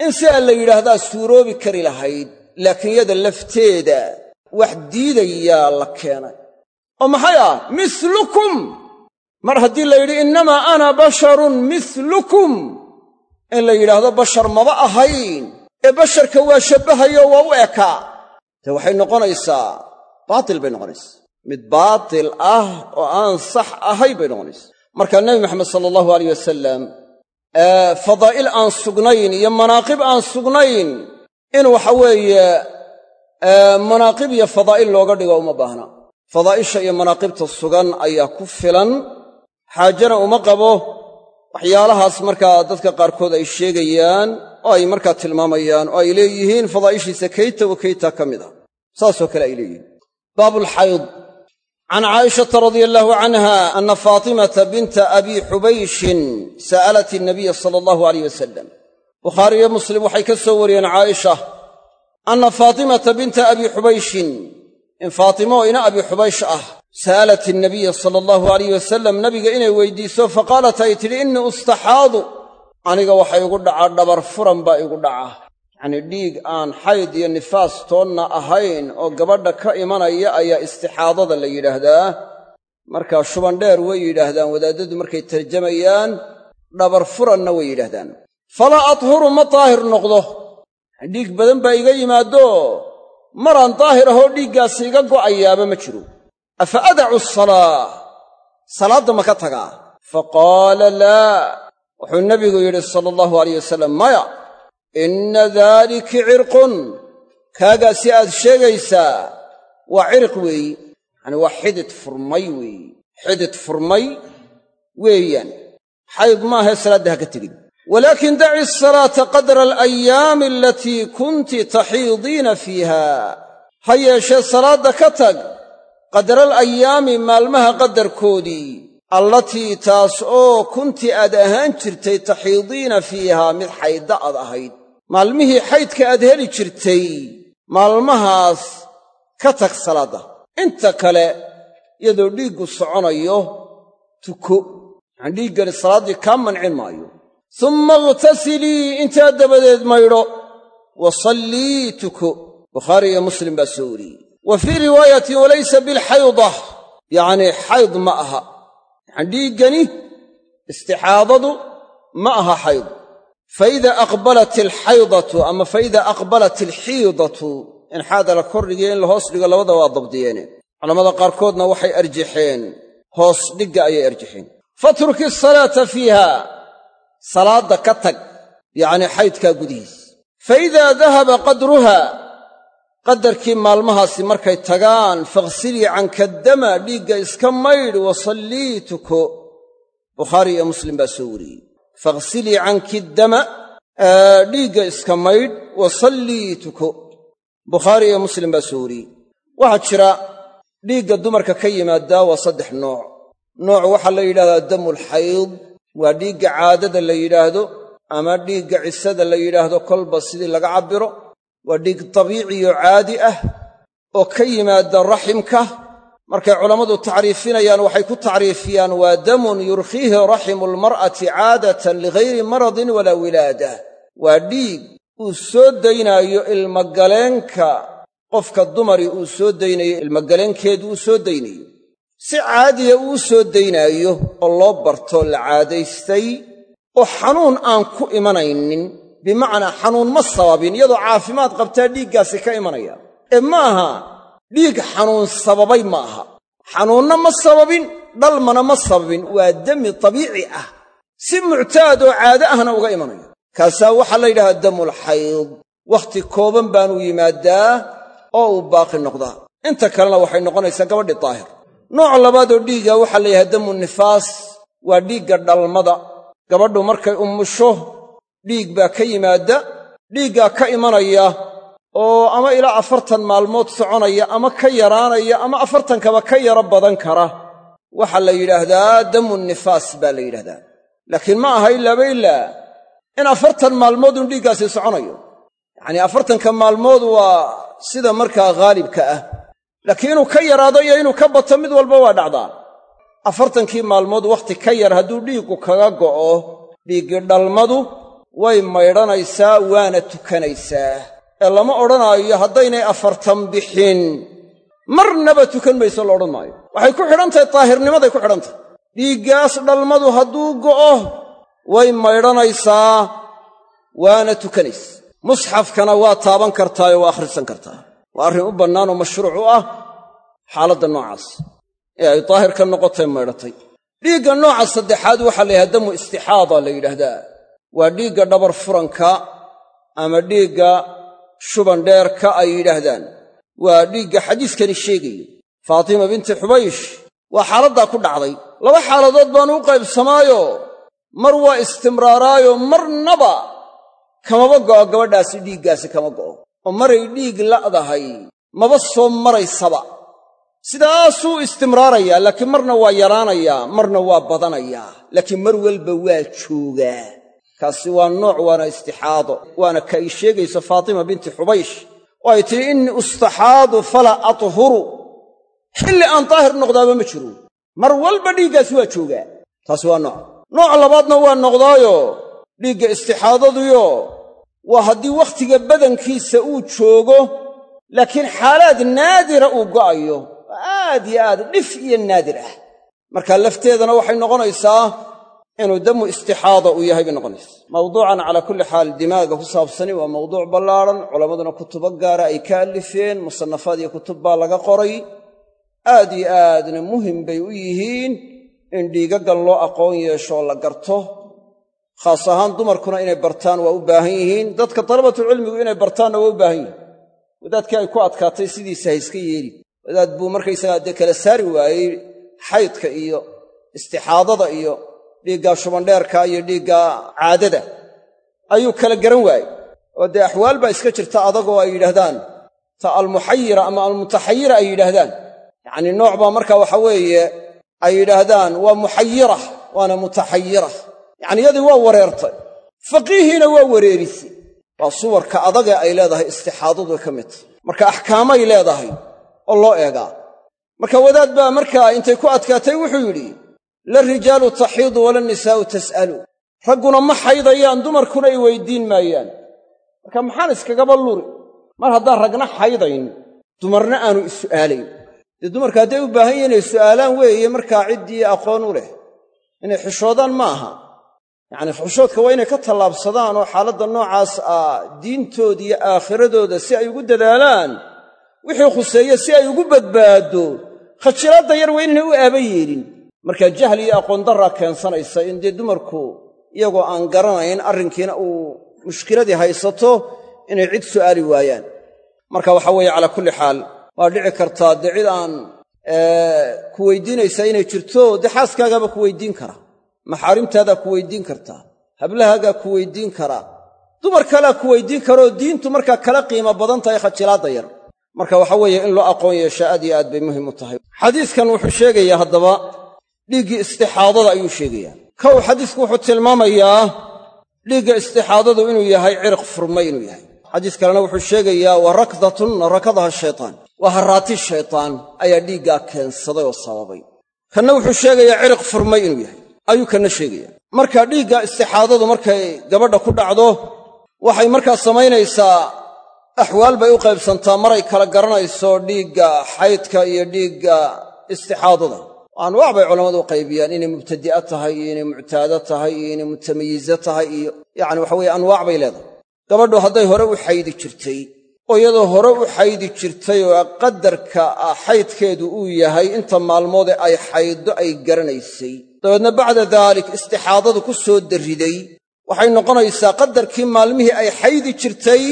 In sidaa la yidhaahdaa suuroobi kari lahayd laakiin yada lafteeda wax diidayaa la keenay. Oo maxay ah? Mislukum. Mar haddii la yidhi innamaa ana basharun mislukum. In la yidhaahdo bashar maba ahayn. Ee basharka waa shabbahayo waa u ekaa dee waxay noqonaysaa baatil bay noqonaysaa. Mid baatil ah oo aan sax ahay bay noqonaysaa marka nebi maxamed sala allahu aleyh wasalam fadaa'il aan sugnayn iyo manaaqib aan sugnayn in waxa weeye manaaqib iyo fadaa'il looga dhigo uma baahna. Fadaa'isha iyo manaaqibta sugan ayaa ku filan xaajana uma qabo. Waxyaalahaas markaa dadka qaarkood ay sheegayaan oo ay markaa tilmaamayaan oo ay leeyihiin fadaa'ishiisa kayta wa kayta ka mid a saasoo kale ay leeyihiin can caa'ishata radia allaahu canha ana faatimata binta abi xubayshin sa'alat inabiya sala allahu aleyh wasalam bukhaariyo muslim waxay ka soo wariyeen caaisha anna faatimata binta abi xubayshin in faatimo ina abi xubaysh ah sa'alat inabiya sala allahu alayh wasalam nabiga inay weydiiso faqaalat ay tidhi innii ustaxaadu aniga waxa igu dhacaa dhabar furan baa igu dhaca yacnii dhiig aan xayd iyo nifaas toonna ahayn oo gabadha ka imanaya ayaa istixaadada la yidhaahdaa. Markaa shubandheer way yidhaahdaan wadaaddadu markay tarjamayaan dhabar furanna way yidhaahdaan. Falaa athuru ma daahir noqdo. Dhiig badan baa iga yimaaddo maraan daahir ahoo dhiiggaasi iga go'ayaaba ma jiro. Afa adacu asalaa salaadda ma ka tagaa? Fa qaala laa. Wuxuu nebigu yidhi sala allahu alayh wasalam maya inna daaliki cirqun kaagaasi aad sheegaysaa waa cirq weeyi yacanii waa xidid furmay weeyi xidid furmay weeyaan xayd maahae salaadda ha ka tegin walaakin daci asalaata qadra alayaami alatii kunti taxiidiina fiiha ha yeeshee salaadda ka tag qadra alayaami maalmaha qadarkoodii allatii taas oo kunti aad ahaan jirtay taxiidiina fiihaa mid xaydda aad ahayd maalmihii xaydka aad heli jirtay maalmahaas ka tag salaadda inta kale iyadoo dhiiggu soconayo tuko. Yacani dhiiggani salaaddii kaa mancin maayo. Summa ightasilii intaa dabadeed maydho wa sallii tuko. Bukhaari iyo muslim baa soo wariyey. Wa fii riwaayatin walaysa bilxayda yacnii xayd ma aha. Yacani dhiiggani istixaadadu ma aha xayd faida aqbalat alxaydatu ama faida aqbalat alxiidatu in xaada la kordhigiyo in la hoos dhigo labada waa dabdiyeene culammada qaarkoodna waxay arjaxeen hoos dhigga ayay arjaxeen fatruki asalaata fiiha salaadda ka tag yacnii xaydkaa gudihiis fa idaa dahaba qadruha qadarkii maalmahaasi markay tagaan fakhsilii canka dama dhiigga iska maydh wa sallii tuko bukhaari iyo muslim baa soo wariyey faghsilii canki dama dhiigga iska maydh wa sallii tuko bukhaari iyo muslim baa soo wariyey. Waxaa jira dhiigga dumarka ka yimaaddaa waa saddex nooc. Nooc waxaa la yidhahdaa damulxayd waa dhiigga caadada la yidhaahdo ama dhiigga cisada la yidhaahdo kolba sidii laga cabbiro. Waa dhiig dabiiciyo caadi ah oo ka yimaada raximka markay culammadu tacriifinayaan waxay ku tacriifiyaan waa damun yurkhiihi raximu almar'ati caadatan ligayri maradin walaa wilaada. Waa dhiig uu soo daynaayo ilmagaleenka qofka dumari uu soo daynayo ilmagaleenkeedu uu soo daynayo. Si caadiya uu soo daynaayo oo loo bartoo la caadaystay oo xanuun aan ku imanaynin bimacnaa xanuun ma sababin iyadoo caafimaad qabtaa dhiiggaasi ka imanaya. Ee ma aha dhiig xanuun sababay ma aha. Xanuunna ma sababin dhalmana ma sababin waa demi tabiici ah. Si muctaad oo caade ahna uga imanayo. Kaasaa waxaa la yidhahdaa damulxayd wakhti kooban baanuu yimaaddaa oo uu baaqi noqdaa. Inta kalena waxay noqonaysaa gabadhii daahir. Nooc labaadoo dhiigga waxaa la yidhahdaa damu nifaas waa dhiigga dhalmada. Gabadhu markay ummusho dhiig baa ka yimaadda dhiiggaa ka imanaya oo ama ilaa afartan maalmood soconaya ama ka yaraanaya ama afartankaba ka yaro badan kara. Waxaa la yidhaahdaa damu nifaas baa la yidhahdaa laakiin ma aha ilaaba ilaa in afartan maalmoodun dhiiggaasi soconayo. Yacnii afartanka maalmood waa sida markaa haalibka ah. Laakiin inuu ka yaraado iyo inuu ka bato mid walba waa dhacdaa. Afartankii maalmood wakhti ka yar hadduu dhiiggu kaga go'o dhiiggii dhalmadu way maydhanaysaa waana tukanaysaa ee lama odhanaayo haddaynay afartan bixin. Marnaba tukan mayso la odhan maayo. Waxay ku xidhan tahay daahirnimaday ku xidhan tahay. Dhiiggaas dhalmadu hadduu go'o way maydhanaysaa waana tukanaysa musxafkana waa taaban kartaayoo waa akhrisan kartaa. Waa arrin u bannaan oo mashruuc u ah xaaladda noocaas ee ay daahir ka noqotay maydhatay. Dhiigga nooca saddexaad waxaa la yidhahda damu istixaada la yidhaahdaa waa dhiigga dhabar furanka ama dhiigga shuban dheerka ay yidhaahdaan. Waa dhiigga xadiiskani sheegayo faatima binti xubaysh waa xaaladdaa ku dhacday. Laba xaaladood baanu u qaybsamaayo. Mar waa istimraaraayo marnaba kamaba go'o gabadhaasi dhiiggaasi kama go'o. Oo maray dhiig la'dahay maba soo maraysaba. Sidaasuu istimraarayaa laakiin marna waa yaraanayaa marna waa badanayaa laakiin mar walba waa joogaa kaasi waa nooc waana istixaado waana ka ay sheegayso faatima binti xubaysh. Oo ay tidhi innii ustaxaadu falaa athuru. Xilli aan daahir noqdaaba ma jiro mar walba dhiiggaasi waa joogaa. Taasi waa nooc. Nooc labaadna waa noqdaayo dhiigga istixaadaduyo waa haddii wakhtiga badankiisa uu joogo laakiin xaalaad naadira uu go'ayo. Aad yo aad dhif iyo naadir ah. Marka lafteedana waxay noqonaysaa inuu damu istixaada uu yahay bay noqonaysa. Mawduucan calaa kulli xaal dimaaga ku saabsani waa mawduuc ballaadhan culammaduna kutubo gaara ay ka allifeen musannafaad iyo kutub baa laga qoray. Aad iyo aadna muhiim bay u yihiin in dhiigaggan loo aqoon yeesho la garto. Khaas ahaan dumarkuna inay bartaan waa u baahan yihiin. Dadka dalabatulcilmigu inay bartaanna waa u baahan yihiin. Wadaadkii ay ku adkaatay sidiisa ha yeeli. Wadaad buu markaysagaa kala saari waayey xaydka iyo istixaadada iyo dhiigga shubandheerka iyo dhiigga caadada ayuu kala garan waayey. Oo dee axwaal baa iska jirta adagoo ay yidhaahdaan ta almuxayira ama almutaxayira ay yidhaahdaan. Yacnii nooc baa marka waxa weeye ay yidhaahdaan waa muxayira waana mutaxayira. Yacni yadii waa wareertay faqiihiina waa wareerisay. Waa suwarka adagee ay leedahay istixaadadu ka mid. Marka axkaamay leedahay oo loo eegaa. Marka wadaad baa markaa intay ku adkaatay wuxuu yidhi la rijaalu taxiidu wala nisaa'u tas'alu. Ragguna ma xaydayaan dumarkuna ay weyddiin maayaan. Marka maxaan iskagaba luri mar haddaan ragna xaydayn dumarna aanu issu'aalayn. Dee dumarka hadday u baahan yihiin inay su'aalaan weeye markaa ciddii aqoon u leh. Inay xishoodaan ma aha. Yacnii xishoodka waa inay ka tallaabsadaan oo xaaladda noocaas ah diintooda iyo aakhiradooda si ay ugu dadaalaan wixii khuseeye si ay ugu badbaaddo. Khajilaadda yar waa inaynay u aaba yeelin markaa jahli iyo aqoondarraa keensanaysa in dee dumarku iyagoo aan garanayn arrinkiina uu mushkiladii haysato inay cid su'aali waayaan. Marka waxa weeye calaa kulli xaal waa dhici kartaa dee cid aan ku weydiinaysaa inay jirto dee xaaskaagaaba ku weydiin kara maxaarimtaadaa ku weydiin kartaa hablahaagaa ku weydiin karaa dumar kalea ku weydiin karaoo diintu markaa kala qiimo badan tahay khajilaadda yar. Marka waxa weeye in loo aqoon yeeshaa aad iyo aad bay muhiim u tahay. Xadiiskan wuxuu sheegayaa haddaba dhiiggii istixaadada ayuu sheegayaa. Kow xadiisku wuxuu tilmaamayaa dhiigga istixaadadu inuu yahay cirq furmay inuu yahay. Xadiis kalena wuxuu sheegayaa wa rakdatun rakadaha shaytaan. Waa harraati shaytaan ayaa dhiiggaa keensaday oo sababay. Kanna wuxuu sheegayaa cirq furmay inuu yahay. Ayuu kanna sheegaya marka dhiigga istixaadadu markay gabadha ku dhacdo waxay markaa samaynaysaa axwaal bay u qaybsantaa maray kala garanayso dhiigga xaydka iyo dhiigga istixaadada anwaac bay culammadu u qaybiyaan inay mubtadi'a tahay iyo inay muctaado tahay iyo inay mutamayize tahay iyo yacni waxa weye anwaac bay leedahay. Gabadhu hadday hore u xaydi jirtay oo iyadoo hore u xaydi jirtay oo qadarka ah xaydkeedu uu yahay inta maalmoode ay xayddo ay garanaysay. Dabeedna bacda daalik istixaadadu ku soo darriday waxay noqonaysaa qadarkii maalmihii ay xaydi jirtay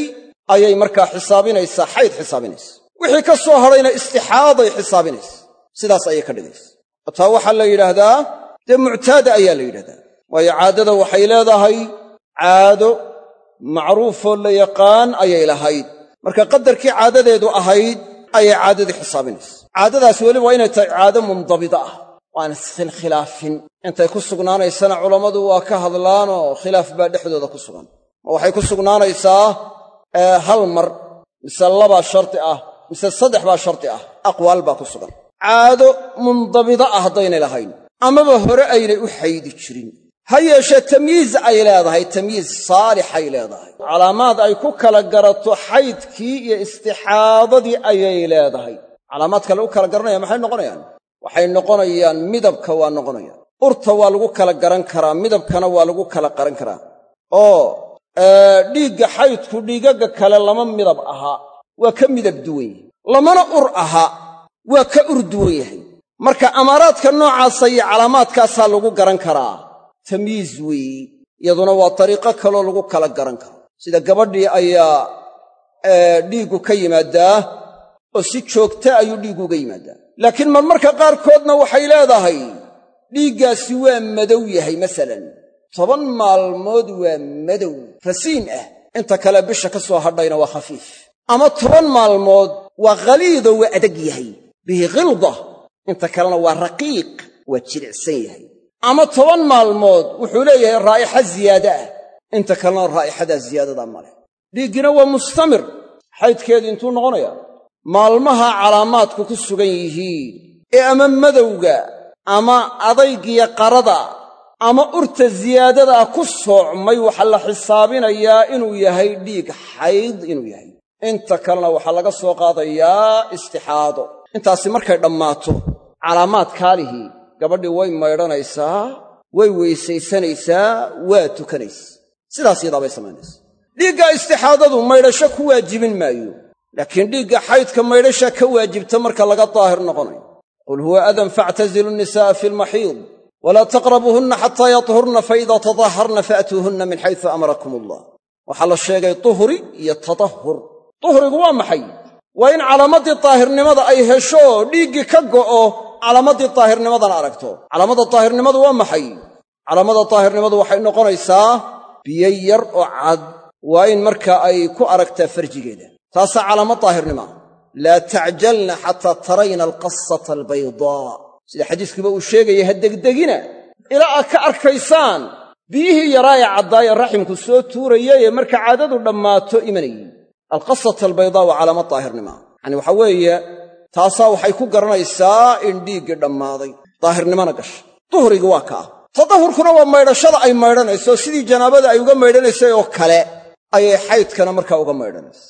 ayay markaa xisaabinaysaa xayd xisaabinaysa. Wixii ka soo hadhayna istixaaday xisaabinaysa. Sidaas ayay ka dhigaysa taa waxaa la yidhaahdaa dee muctaada ayaa la yidhahdaa waayo caadada waxay leedahay caado macruufoo la yaqaan ayay lahayd. Marka qadarkii caadadeedu ahayd ayay caadadii xisaabinaysa. Caadadaasi weliba waa inay tahay caado mundabida ah. Waan iskhilkhilaafin intay ku sugnaanaysana culammadu waa ka hadlaanoo khilaaf baa dhexdooda ku sugan. Ma waxay ku sugnaanaysaa hal mar mise labaa shardi ah mise saddex baa shardi ah aqwaal baa ku sugan caado mundabida ah haddaynay lahayn. Amaba hore aynay u xaydi jirin. Ha yeeshee tamyiiz ay leedahay tamyiiz saalixay leedahay. Calaamaad ay ku kala garato xaydkii iyo istixaadadii ayay leedahay. Calaamaadka lagu kala garanaya maxay noqonayaan? Waxay noqonayaan midabka waa noqonayaan. Urta waa lagu kala garan karaa midabkana waa lagu kala qaran karaa. Oo dhiigga xaydku dhiigagga kale lama midab aha waa ka midab duwan. Lamana ur aha waa ka ur duwan yahay marka amaaraadka noocaasa iyo calaamaadkaasaa lagu garan karaa. Tamyiiz weeye iyaduna waa dariiqo kaloo lagu kala garan karo sida gabadhii ayaa dhiiggu ka yimaaddaa oo si joogta ayuu dhiiggu uga yimaaddaa laakiin marmarka qaarkoodna waxay leedahay dhiiggaasi waa madow yahay masalan. Toban maalmood waa madow rasiin ah. Inta kale bisha ka soo hadhayna waa khafiif. Ama toban maalmood waa khaliidoo waa adag yahay bihi khilda inta kalena waa raqiiq waa jilicsan yahay. Ama toban maalmood wuxuu leeyahay raa'ixa ziyaada ah. Inta kalena raa'ixadaa ziyaadadaa ma leh. Dhiiggina waa mustamir xaydkeedii intuu noqonayaa maalmaha calaamaadku ku sugan yihiin ee ama madowga ama adaygiyo qarada ama urta ziyaadadaa ku soocmay waxaa la xisaabinayaa inuu yahay dhiig xayd inuu yahay. Inta kalena waxaa laga soo qaadayaa istixaado intaasi markay dhammaato calaamaad kaalihii gabadhii way maydhanaysaa way weysaysanaysaa waa tukanaysa. Sidaas yadaabay samaynaysa dhiigga istixaadadu maydhasho ku waajibin maayo laakiin dhiigga xaydka maydhasha ka waajibta marka laga daahir noqonayo. Qul huwa adan faactazilu nnisaa'a fi lmaxiid walaa taqrabuuhunna xataa yatahurna faida tadaharna faatuuhunna min xaysu amarakum allah waxaa la sheegay tuhri iyo tadahur tuhrigu waa maxay waa in calaamaddii daahirnimada ay hesho dhiiggii ka go'o calaamaddii daahirnimadana aragto. Calaamada daahirnimadu waa maxay? Calaamada daahirnimadu waxay noqonaysaa biyo yar oo cad. Waa in markaa ay ku aragtaa farjigeeda. Taasaa calaamad daahirnima laa tacjalna xataa tarayna alqasata albaydaa sida xadiiskiiba uu sheegaya ha degdegina. Ilaa aad ka arkaysaan biyihii yaraaya caddaaye raximku soo tuurayay ee marka caadadu dhammaato imanayey alqasata albaydaa waa calaamad daahirnima yacani waxaa weeye taasaa waxay ku garanaysaa in dhiiggii dhammaaday daahirnimona gasha duhriga waa kaa tadahurkuna waa maydhashada ay maydhanayso sidii janaabada ay uga maydhanaysay oo kale ayay xaydkana markaa uga maydhanaysa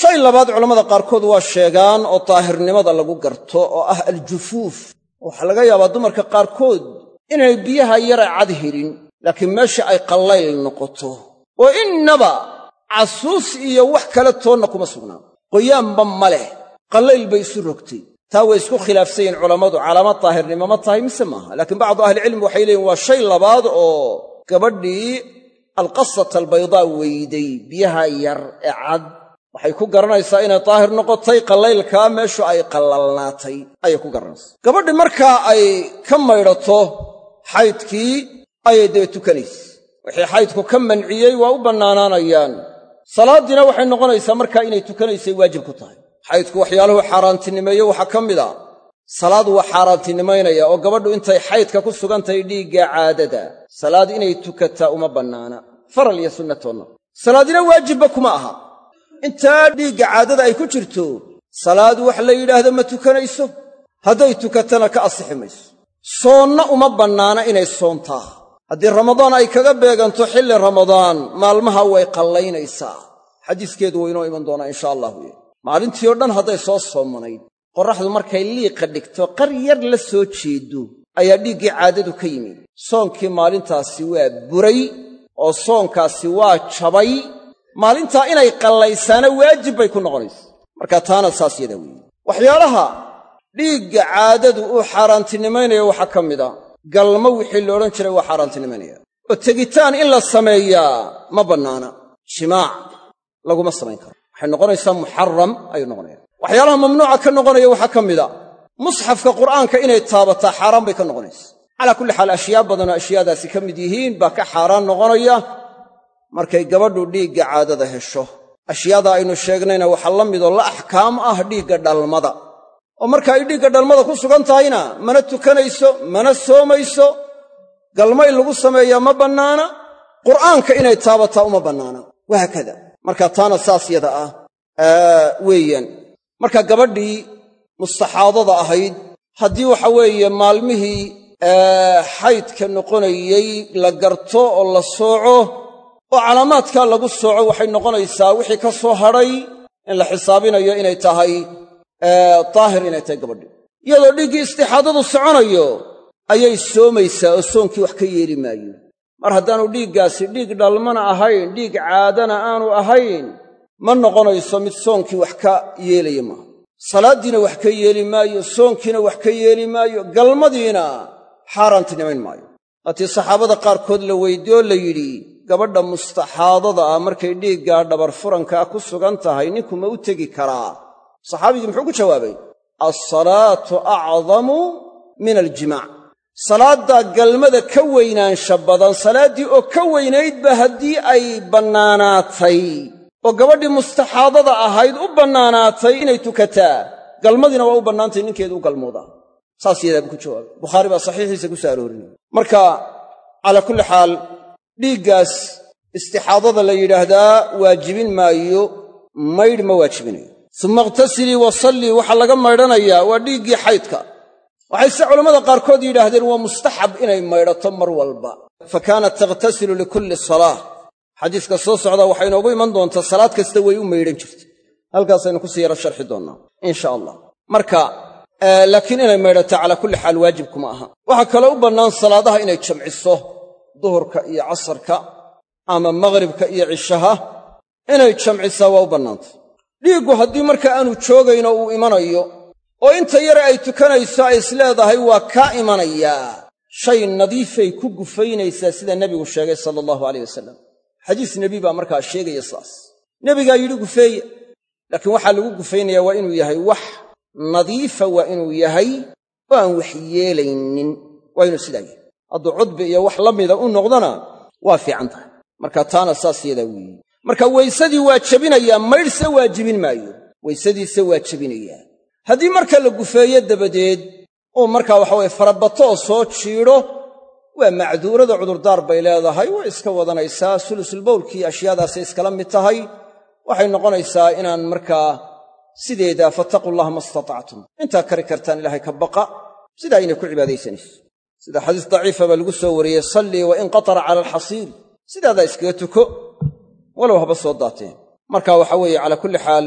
shay labaad culammada qaarkood waa sheegaan oo daahirnimada lagu garto oo ah aljufuuf waxaa laga yaabaa dumarka qaarkood inay biyaha yara cad helin laakiin meesha ay qallayl noqoto oo innaba casuus iyo wax kale toonna kuma sugnaan qoyaanba ma leh. Qallayl bay isu rogtay. Taa way isku khilaafsan yihiin culammadu. Calaamad daahirnimo ma tahay mise maaha? Laakiin bacdu ahlicilmi waxay leeyihiin waa shay labaad oo gabadhii alqasata albaydaa weyday biyaha yar ee cad. Waxay ku garanaysaa inay daahir noqotay qallaylkaa meeshu ay qallalnaatay ayay ku garanaysaa. Gabadhi markaa ay ka maydhato xaydkii ayay dee tukanaysa. Wixii xaydku ka manciyey waa u bannaanaanayaan salaaddiina waxay noqonaysaa markaa inay tukanaysay waajib ku tahay. Xaydku waxyaaluhu xaaraantinimeeyo waxaa ka mid a. Salaad waa xaaraantinimaynaya oo gabadhu intay xaydka ku sugan tahay dhiigga caadada. Salaad inay tukataa uma bannaana. Faral iyo sunnatoonna salaadina waajibba kuma aha. Intaa dhiigga caadada ay ku jirto salaad wax la yidhaahdo ma tukanayso. Hadday tukatana ka asixi mayso. Soonna uma bannaana inay soontaa haddii ramadaan ay kaga beeganto xilli ramadaan maalmaha way qallaynaysaa. Xadiiskeedu waa inoo iman doonaa insha allahu. Maalintii oo dhan hadday soo soomanayd qorraxdu markay liiqa dhigto qar yar la soo jeedo ayaa dhiiggii caadadu ka yimid. Soonkii maalintaasi waa buray oo soonkaasi waa jabay. Maalintaa inay qallaysaana waajib bay ku noqonaysa. Marka taana saas yadaa weeye. Waxyaalaha dhiigga caadadu uu xaaraantinimaynayo waxaa ka mid a galmo wixii la odhan jiray waa xaaraantinimaynaya oo tegitaan in la sameeyaa ma bannaana. Jimaac laguma samayn karo. Waxay noqonaysaa muxaram ayuu noqonaya waxyaalaha mamnuuca ka noqonaya waxaa ka mid a. Musxafka qur'aanka inay taabataa xaaraan bay ka noqonaysa. Calaa kulli xaal ashyaa badanoo ashyaadaasi ka mid yihiin baa ka xaaraan noqonaya. Markay gabadhu dhiigga caadada hesho. Ashyaada aynu sheegnayna waxaa la midoo la axkaam ah dhiigga dhalmada oo marka ay dhiigga dhalmada ku sugan tahayna mana tukanayso mana soomayso galma in lagu sameeyaa ma bannaana qur'aanka inay taabataa uma bannaana. Wahaakada marka taana saas yada ah weeyaan. Marka gabadhii mustaxaadada ahayd haddii waxa weeye maalmihii xaydka noqonayey la garto oo la sooco oo calaamaadkaa lagu sooco waxay noqonaysaa wixii ka soo hadhay in la xisaabinayo inay tahay daahir inay tahay gabadhi. Iyadoo dhiiggii istixaadadu soconayo ayay soomaysaa oo soonkii wax ka yeeli maayo. Mar haddaanu dhiiggaasi dhiig dhalmana ahayn dhiig caadana aanu ahayn ma noqonayso mid soonkii wax ka yeelaya maaha. Salaaddiina wax ka yeeli maayo soonkiina wax ka yeeli maayo galmadiina xaaraantinimayn maayo. Waatii saxaabada qaarkood la weydiioo la yidhi gabadha mustaxaadada ah markay dhiiggaa dhabar furankaa ku sugan tahay ninku ma u tegi karaa saxaabigii muxuu ku jawaabay alsalaatu acdamu min aljimaac salaaddaa galmada ka weynaansha badan salaaddii oo ka weynaydba haddii ay bannaanaatay oo gabadhii mustaxaadada ahayd u bannaanaatay inay tukataa galmadiina waa u bannaantay ninkeedu u galmoodaa saas yadaa buu ku jawaabay. Bukhaari baa saxiixiisa ku soo aroorinaya marka calaa kulli xaal dhiiggaas istixaadada la yidhaahdaa waajibin maayo maydh ma waajibinayo suma ikhtasilii wa sallii waxaa laga maydhanayaa waa dhiiggii xaydka. Waxayse culammada qaarkood yidhaahdeen waa mustaxab inay maydhato mar walba. Fa kaanat takhtasilu likulli salaah. Xadiiska soo socda waxay inoogu iman doontaa salaad kasta way u maydhan jirta halkaasaynu ku sii yara sharxi doonnaa insha allah marka laakiin inay maydhato calaa kulli xaal waajib kuma aha. Waxaa kaloo u bannaan salaadaha inay jamciso duhurka iyo casarka ama maghribka iyo cishaha inay jamcisaa waa u bannaantay dhiiggu haddii marka aanu joogayno uu imanayo oo inta yare ay tukanayso ay isleedahay waa kaa imanayaa shay nadiifay ku gufaynaysaa sida nebigu sheegay sala allahu alayh wasalam xadiis nebi baa markaa sheegaya sidaas nebigaa yidhi gufeeye. Laakiin waxaa lagu gufaynayaa waa inuu yahay wax nadiifa waa inuu yahay oo aan wax yeelaynin. Waa inuu sidaa yahay. Hadduu cudbi iyo wax la mida u noqdona waa fiican tahay. Marka taana saas yadaa weeye marka weysadii waa jebinayaa maydhse waajibin maayo. Weysadiise waa jebinayaa haddii marka la gufeeyo dabadeed uu markaa waxaweye farabato oo soo jiidho waa macduurada cudurdaar bay leedahay. Way iska wadanaysaa sulusulbowlkii ashyaadaasay iskala mid tahay. Waxay noqonaysaa inaan markaa sideeda fattaqu llaha ma istatactum. Intaa kari kartaan ilaahay ka baqa. Sidaa inay ku cibaadaysanayso sida xadiis daciifa baa lagu soo wariyey sallii wa in qatara cala alxasiir sidaadaa iskaga tuko walow haba soo daateen. Marka waxa weeye calaa kulli xaal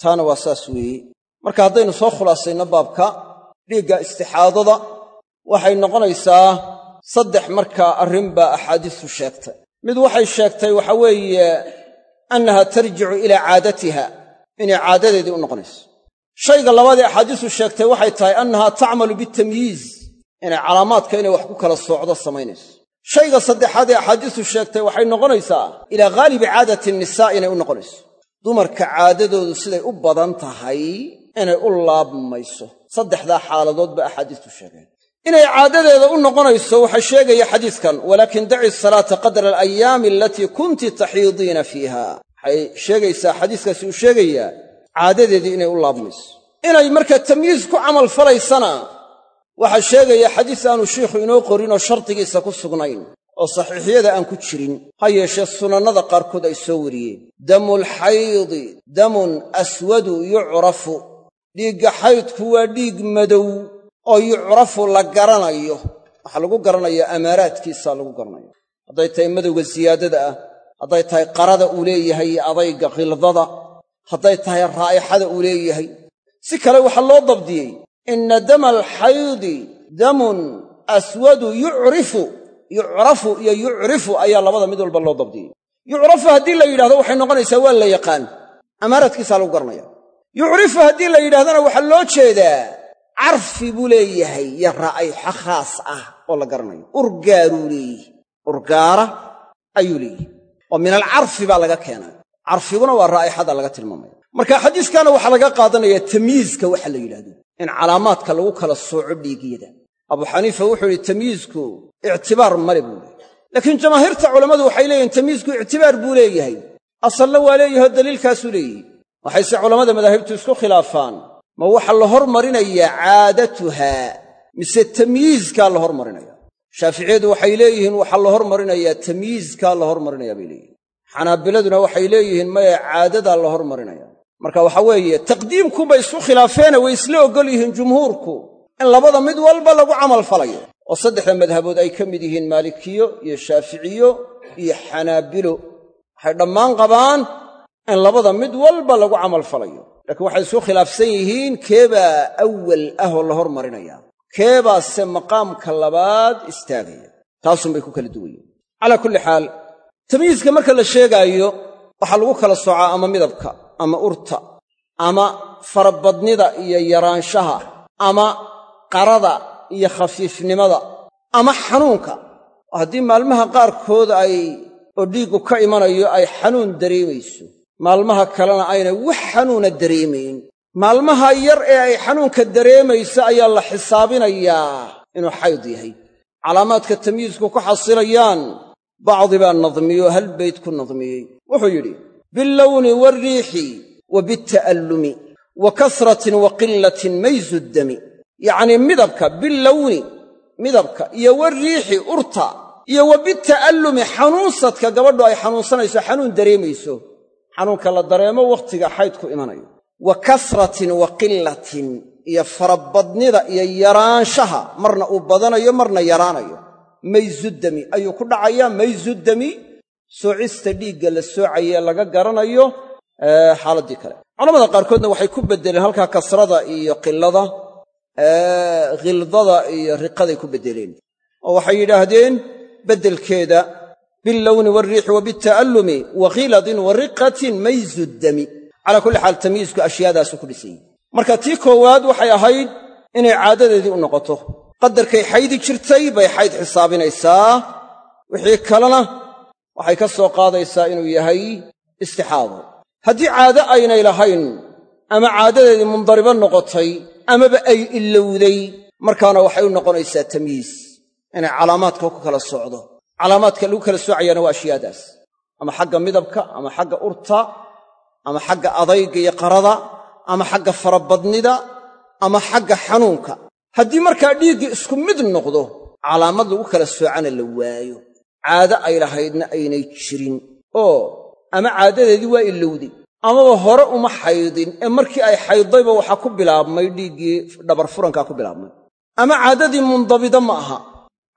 taana waa saas weeye. Marka haddaynu soo khulaasayno baabka dhiigga istixaadada waxay noqonaysaa saddex markaa arrin baa axaadiistu sheegtay. Mid waxay sheegtay waxa weeye annaha tarjicu ilaa caadatiha inay caadadeedii u noqonayso. Shayga labaad ee axaadiistu sheegtay waxay tahay annaha tacmalu bitamyiiz inay calaamaadka inay wax ku kala soocdo samaynayso shayga saddexaad ee axaadiistu sheegtay waxay noqonaysaa ilaa haalibi caadati nisaa inay u noqonayso. Dumarka caadadoodu siday u badan tahay inay u laabmayso. Saddexdaa xaaladood ba axaadiistu sheegeen. Inay caadadeeda u noqonayso waxaa sheegaya xadiiskan walaakin daci salaata qadra alayaami alatii kunti taxiidiina fiiha. Waxay sheegaysaa xadiiskaasi uu sheegayaa caadadeedii inay u laabmayso. Inay markaa tamyiis ku camal falaysana waxaa sheegaya xadiis aanu shiikhu inoo qorinoo shardigiisa ku sugnayn oo saxiixyada aan ku jirin. Ha yeeshee sunannada qaarkood ay soo wariyeen. Damulxaydi damun aswadu yucrafu. Dhiigga xaydku waa dhiig madow oo yucrafu la garanayo. Waxaa lagu garanayaa amaaraadkiisaa lagu garanaya hadday tahay madowga siyaadada ah hadday tahay qarada uu leeyahay iyo adayga khildada hadday tahay raa'ixada uu leeyahay. Si kale waxaa loo dabdiyey inna dama alxaydi damun aswadu yucrifu yucrafu iyo yucrifu ayaa labada mid walba loo dabdiyey yucrafu haddii la yidhahdo waxay noqonaysaa waa la yaqaan amaaraadkiisaa lagu garanaya yucrifu haddii la yidhahdana waxaa loo jeedaa carfi buu leeyahay iyo raa'ixo khaas ah oo la garanayo urgaaruu leeyihi urgaara ayuu leeyihi oo min alcarfi baa laga keenay carfiguna waa raa'ixada laga tilmaamaya marka xadiiskana waxaa laga qaadanaya tamyiizka waxa la yidhahdo in calaamaadka lagu kala sooco dhiigyada abuu xaniifa wuxuu yidhi tamyiizku ictibaar male buu leeyahy laakiin jamaahiirta culammadu waxay leeyihiin tamyiizku ictibaar buu leeyahay. Asalna waa leeyahoo daliilkaasuu leeyihi waxayse culammada madaahibtu isku khilaafaan. Ma waxa la hormarinayaa caadatuha mise tamyiizkaa la hormarinaya shaaficiyadu waxay leeyihiin waxaa la hormarinayaa tamyiizkaa la hormarinaya bay leeyihiin xanaabiladuna waxay leeyihiin maya caadadaa la hormarinaya marka waxa weeye taqdiimkuubay isku khilaafeene way isla oggol yihiin jumhuurku in labada mid walba lagu camal falayo. Oo saddexda madhabood ay ka mid yihiin maalikiyo iyo shaaficiyo iyo xanaabilo waxay dhammaan qabaan in labada mid walba lagu camal falayo. Laakiin waxay isku khilaafsan yihiin keebaa awal ah oo la hormarinaya. Keebaase maqaamka labaad istaagaya. Taasunbay ku kala duwan yihiin calaa kulli xaal tamyiiska marka la sheegaayo waxaa lagu kala soocaa ama midabka ama urta ama farabadnida iyo yaraanshaha ama qarada iyo khafiifnimada ama xanuunka. Haddii maalmaha qaarkood ay oo dhiiggu ka imanayo ay xanuun dareemayso maalmaha kalena aynay wax xanuuna dareemayn. Maalmaha yar ee ay xanuunka dareemayso ayaa la xisaabinayaa inuu xayd yahay. Calaamaadka tamyiisku ku xasilayaan bacdi baa nadmiyo hal bayd ku nadmiyey. Wuxuu yidhi billawni waalriixi wa bita'allumi wa kasratin wa qillatin mayzu ddami yacnii midabka billawni midabka iyo wariixi urta iyo wa bita'allumi xanuunsadka gabadhu ay xanuunsanayso xanuun dareemayso. Xanuunka la dareemo wakhtiga xaydku imanayo. Wa kasratin wa qillatin iyo farabadnida iyo yaraanshaha marna uu badanayo marna yaraanayo. Mayzuddami ayuu ku dhacayaa mayzuddami soocista dhiigga la soocayee laga garanayo xaaladdii kale. Culamada qaarkoodna waxay ku beddeleen halkaa kasrada iyo qilada khildada iyo riqaday ku beddeleen. Oo waxay yidhaahdeen beddelkeeda billawni waalriixi wa bita'allumi wa khiladin wa riqatin mayzuddami calaa kulli xaal tamyiisku ashyaadaasu ku dhisan marka tii koowaad waxay ahayd inay caadadeedii u noqoto. Qadarkay xaydi jirtay bay xayd xisaabinaysaa. Wixii kalena waxay ka soo qaadaysaa inuu yahay istixaado haddii caado aynay lahayn ama caadadeedii mundaribo noqotay amaba ay ilowday markaana waxay u noqonaysaa tamyiis inay calaamaadka ku kala socdo. Calaamaadka lagu kala soocayaana waa ashyaadaas ama xagga midabka ama xagga urta ama xagga adayga iyo qarada ama xagga farabadnida ama xagga xanuunka. Haddii markaa dhiiggii isku mid noqdo calaamad lagu kala soocana la waayo caado ay lahaydna aynay jirin. Oo ama caadadeedii waa ilowday amaba hore uma xaydin ee markii ay xayddayba waxaa ku bilaabmay dhiiggii dhabar furankaa ku bilaabmay. Ama caadadii mundabida ma aha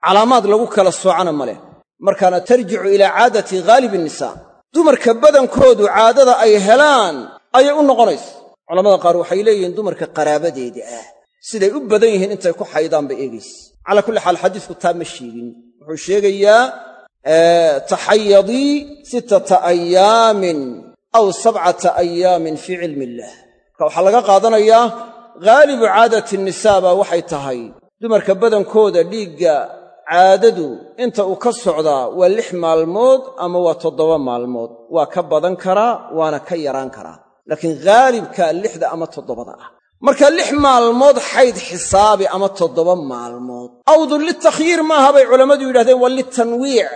calaamaad lagu kala soocana ma leh. Markaana tarjicu ilaa caadati ghaalibi nisaa dumarka badankoodu caadada ay helaan ayay u noqonaysa culamada qaar waxay leeyihiin dumarka qaraabadeeda ah siday u badan yihiin intay ku xaydaan bay eegaysa. Calaa kulli xaal xadiisku taa ma sheegin. Wuxuu sheegayaa taxayadii sittata ayaamin aw sabcata ayaamin fii cilmi illaah marka waxaa laga qaadanayaa ghaalibu caadati nisaa baa waxay tahay dumarka badankooda dhiigga caadadu inta uu ka socdaa waa lix maalmood ama waa toddoba maalmood. Waa ka badan karaa waana ka yaraan karaa laakiin haalibkaa lixda ama toddobada ah. Marka lix maalmood xayd xisaabi ama toddoba maalmood. Awdu litakhyiir maaha bay culammadu yidhahdeen waa litanwiic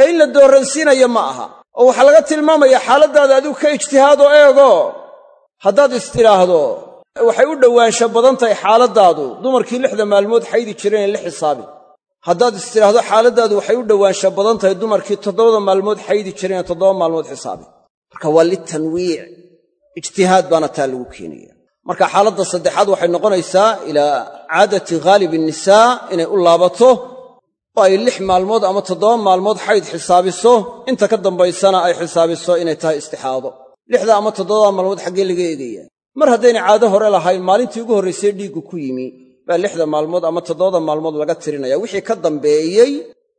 ee in la dooransiinaya ma aha. Oo waxaa laga tilmaamaya xaaladdaada adigu ka ijtihaado eego. Haddaad istidhaahdo waxay u dhowaansha badan tahay xaaladdaadu. Dumarkii lixda maalmood xaydi jireen la xisaabi. Haddaad istidhaahdo xaaladdaadu waxay u dhowaansha badan tahay dumarkii toddobada maalmood xaydi jireen toddoba maalmood xisaabi. Marka waa litanwiic. Ijtihaad baana taa lagu keenaya. Marka xaaladda saddexaad waxay noqonaysaa ilaa caadati haalib innisaa inay u laabato oo ay lix maalmood ama toddoba maalmood xayd xisaabiso inta ka dambaysana ay xisaabiso inay tahay istixaado. Lixda ama toddobada maalmood xaggee laga eegaya. Mar haddaynay caado hore lahayn maalintii ugu horraysay dhiiggu ku yimi baa lixda maalmood ama toddobada maalmood laga tirinaya wixii ka dambeeyey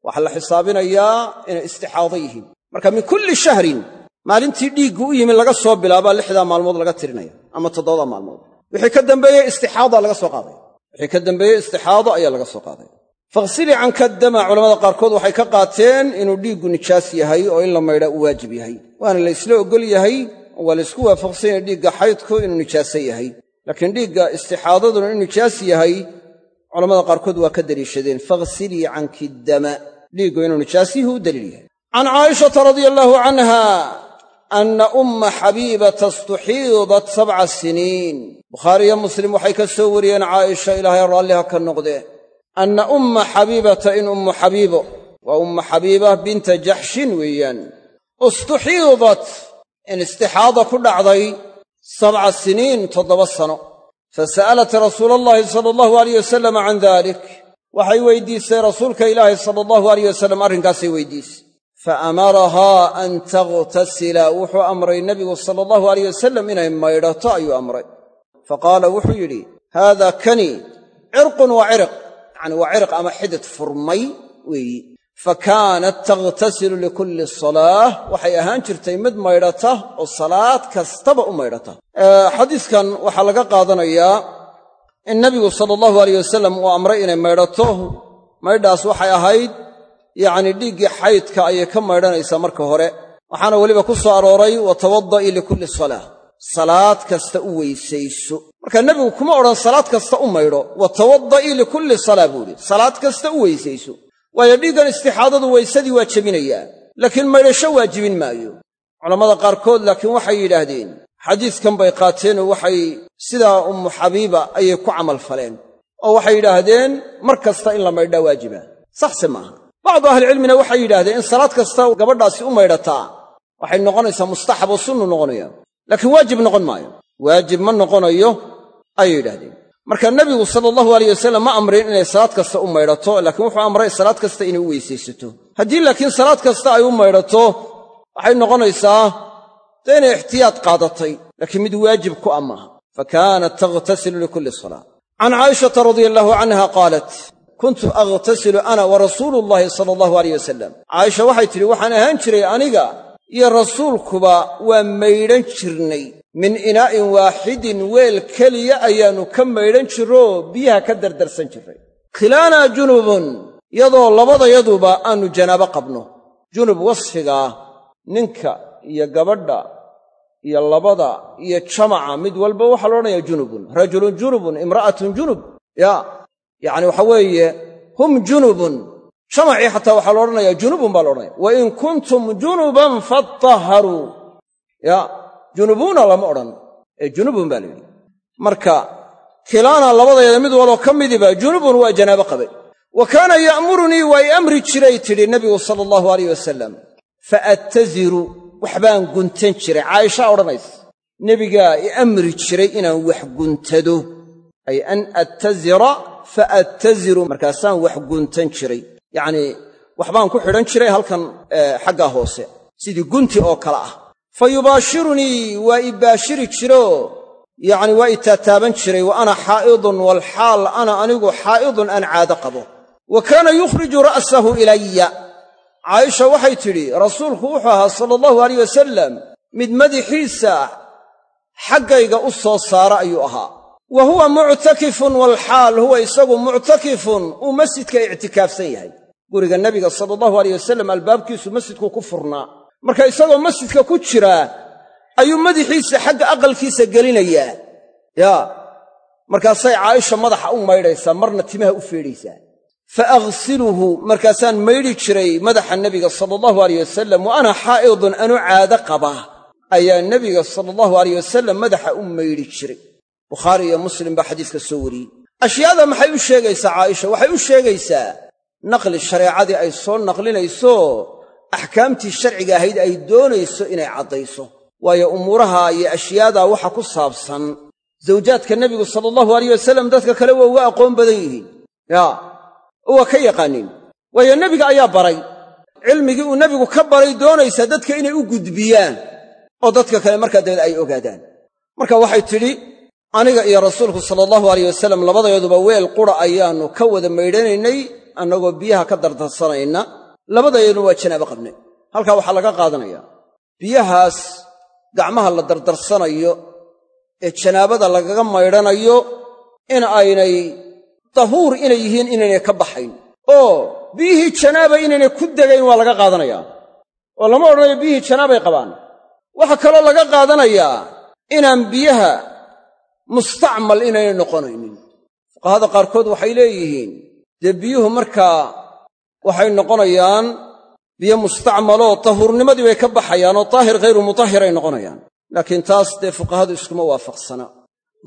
waxaa la xisaabinayaa inay istixaado yihiin. Marka min kulli shahrin maalintii dhiiggu u yimi laga soo bilaabaa lixdaa maalmood laga tirinaya ama toddobada maalmood. Wixii ka dambeeyey istixaada laga soo qaadaya wixii ka dambeeyey istixaado ayaa laga soo qaadaya fakhsilii canka dama culamada qaarkood waxay ka qaateen inuu dhiiggu nijaas yahay oo in la maydhaa uu waajib yahay. Waana la ysla oggol yahay waa laysku waafaqsan yahay dhiigga xaydku inuu nijaaso yahay. Laakiin dhiigga istixaadaduna inuu nijaas yahay culamada qaarkood waa ka deliishadeen fakhsilii canki dama dhiiggu inuu nijaas yahi u daliil yahay. Can caa'ishata radia allaahu canha anna umma xabiibata istuxiidat sabca siniin. Bukhaariyo muslim waxay ka soo wariyeen caaisha ilaahay raalliha ka noqdee anna umma xabiibata in ummu xabiibo. Waa umma xabiiba binta jaxshin weeyaan. Istuxiidat in istixaada ku dhacday sabca siniin toddoba sano. Fasa'alat rasuula allaahi sala allahu alayh wasalam can dalik waxay weydiisay rasuulka ilaahi sala allahu alayh wasalam arrinkaasay weydiisay. Faamarahaa an takhtasila wuxuu amray nebigu sala allahu alayh wasalam inay maydhato ayuu amray. Faqaala wuxuu yidhi haada kani cirqun waa ciriq yacni waa ciriq ama xidid furmay weeyi. Fa kaanat takhtasilu likulli salaah waxay ahaan jirtay mid maydhata oo salaad kastaba u maydhata. Xadiiskan waxaa laga qaadanayaa in nebigu sala allahu alayh wasalam uu amray inay maydhato. Maydhaas waxay ahayd yacni dhiiggii xaydka ayay ka maydhanaysaa marka hore. Waxaana weliba ku soo arooray wa tawadda'ii likulli salaah. Salaad kasta u weysayso marka nebigu kuma odhan salaad kasta u maydho wa tawadda'ii likulli salaa buu idhi salaad kasta u weysayso waayo dhiiggan istixaadadu weysadii waa jebinayaa laakiin maydhasho waajibin maayo. Culammada qaarkood laakiin waxay yidhaahdeen xadiiskan bay qaateenoo waxay sidaa ummu xabiiba ayay ku camal faleen oo waxay yidhaahdeen mar kasta in la maydhaa waajiba. Saxse maaha bacdu ahlicilmina waxay yidhahdeen in salaad kasta gabadhaasi u maydhataa waxay noqonaysaa mustaxab oo sunnu noqonaya laakiin waajib noqon maayo. Waajib ma noqonayo ayay yidhahdeen marka nebigu sala allahu alayh wasalam ma amrin inay salaad kasta u maydhato laakiin wuxuu amray salaad kasta inay u weysaysato. Haddii laakiin salaad kasta ay u maydhato waxay noqonaysaa dee inay ixtiyaad qaadatay laakiin mid waajib ku ah maaha. Fa kaanat takhtasilu likulli salaa can caa'ishata radia allaahu canha qaalat kuntu akhtasilu ana wa rasuulu llaahi sala allahu alayh wasalam caaisha waxay tidhi waxaan ahaan jiray aniga iyo rasuulkuba waa maydhan jirnay min inaa'in waaxidin weel keliya ayaannu ka maydhan jiroo biyaha ka dardarsan jirray khilaanaa junubun iyadoo labadayaduba aannu janaabo qabno. Junub wasfigaa ninka iyo gabadha iyo labada iyo jamaca mid walba waxaa la odhanayaa junubun. Rajulun junubun imra'atun junub. Yaa yacni waxa weeye hum junubun. Jamacii xataa waxaa la odhanayaa junubun baa la odhanaya wa in kuntum junuban fattaharuu ya junubuuna lama odhan ee junubun baa la yidhi. Marka kilaana labadayada mid waloo ka midiba junubun waa janaabo qabay. Wa kaana ya'murunii waa i amri jiray tidhi nebigu sala allahu alayh wasalam fa attaziru waxbaan guntan jiray. Caaishaa odhanaysa nebigaa i jiray inaan wax guntado. Ay an attazira fa attaziru markaasaan wax guntan jiray. Yacnii waxbaan ku xidhan jiray halkan xaggaa hoose. Sidii gunti oo kale ah fa yubaashirunii waa i baashiri jiroo yacni waa i taataaban jiray wa ana xaa'idun walxaal ana anigu xaa'idun aan caado qabo. Wa kaana yukhriju ra'sahu ilaya caaisha waxay tidhi rasuulku wuxuu ahaa sala allahu alayh wasalam mid madixiisa xaggayga u soo saara ayuu ahaa. Wa huwa muctakifun walxaal huwa isagu muctakifun uu masjidka ictikaafsan yahay. Guriga nebiga sala allahu alayh wasalam albaabkiisu masjidku ku furnaa marka isagoo masjidka ku jiraa ayuu madaxiisa xagga aqalkiisa gelinayaa. Yaa markaasay caaisha madaxa u maydhaysaa marna timaha u feedhaysaa fa aghsiluhu markaasaan maydhi jiray madaxa nebiga sala allahu alayh wasalam wa ana xaa'idun anu caado qabaa ayaa nebiga sala allahu alayh wasalam madaxa u maydhi jiray. Bukhaari iyo muslim baa xadiiska soo wariyey. Ashyaada maxay u sheegaysaa caaisha? Waxay u sheegaysaa naqli shareecadii ay soo naqlinayso axkaamtii sharciga ahayd ay doonayso inay caddayso. Waayo umuuraha iyo ashyaadaa waxa ku saabsan zawjaadka nebigu sala allahu alayh wasalam dadka kale waa uga aqoon badan yihiin. Yaa waa ka yaqaaniin waayo nebiga ayaa baray. Cilmigii uu nebigu ka baray doonaysaa dadka inay u gudbiyaan oo dadka kale markaa dabeed ay ogaadaan. Marka waxay tidhi aniga iyo rasuulku sala allahu alayh wasalam labadayaduba weel qura ayaannu ka wada maydhanaynay annagoo biyaha ka dardarsanayna labadayaduna waa janaabo qabnay halkaa waxaa laga qaadanayaa biyahaas gacmaha la dardarsanayo ee janaabada lagaga maydhanayo in aynay dahuur inay yihiin inaynay ka baxayn. Oo biyihii janaaba inaynay ku degayn waa laga qaadanayaa oo lama odhanayo biyihii janaabay qabaan. Waxaa kaloo laga qaadanayaa inaan biyaha mustacmal inaynay noqonaynin. Fuqahada qaarkood waxay leeyihiin dee biyuhu markaa waxay noqonayaan biyo mustacmaloo tahuurnimadii bay ka baxayaanoo daahir ghayru mutahiray noqonayaan. Laakiin taas dee fuqahadu iskuma waafaqsana.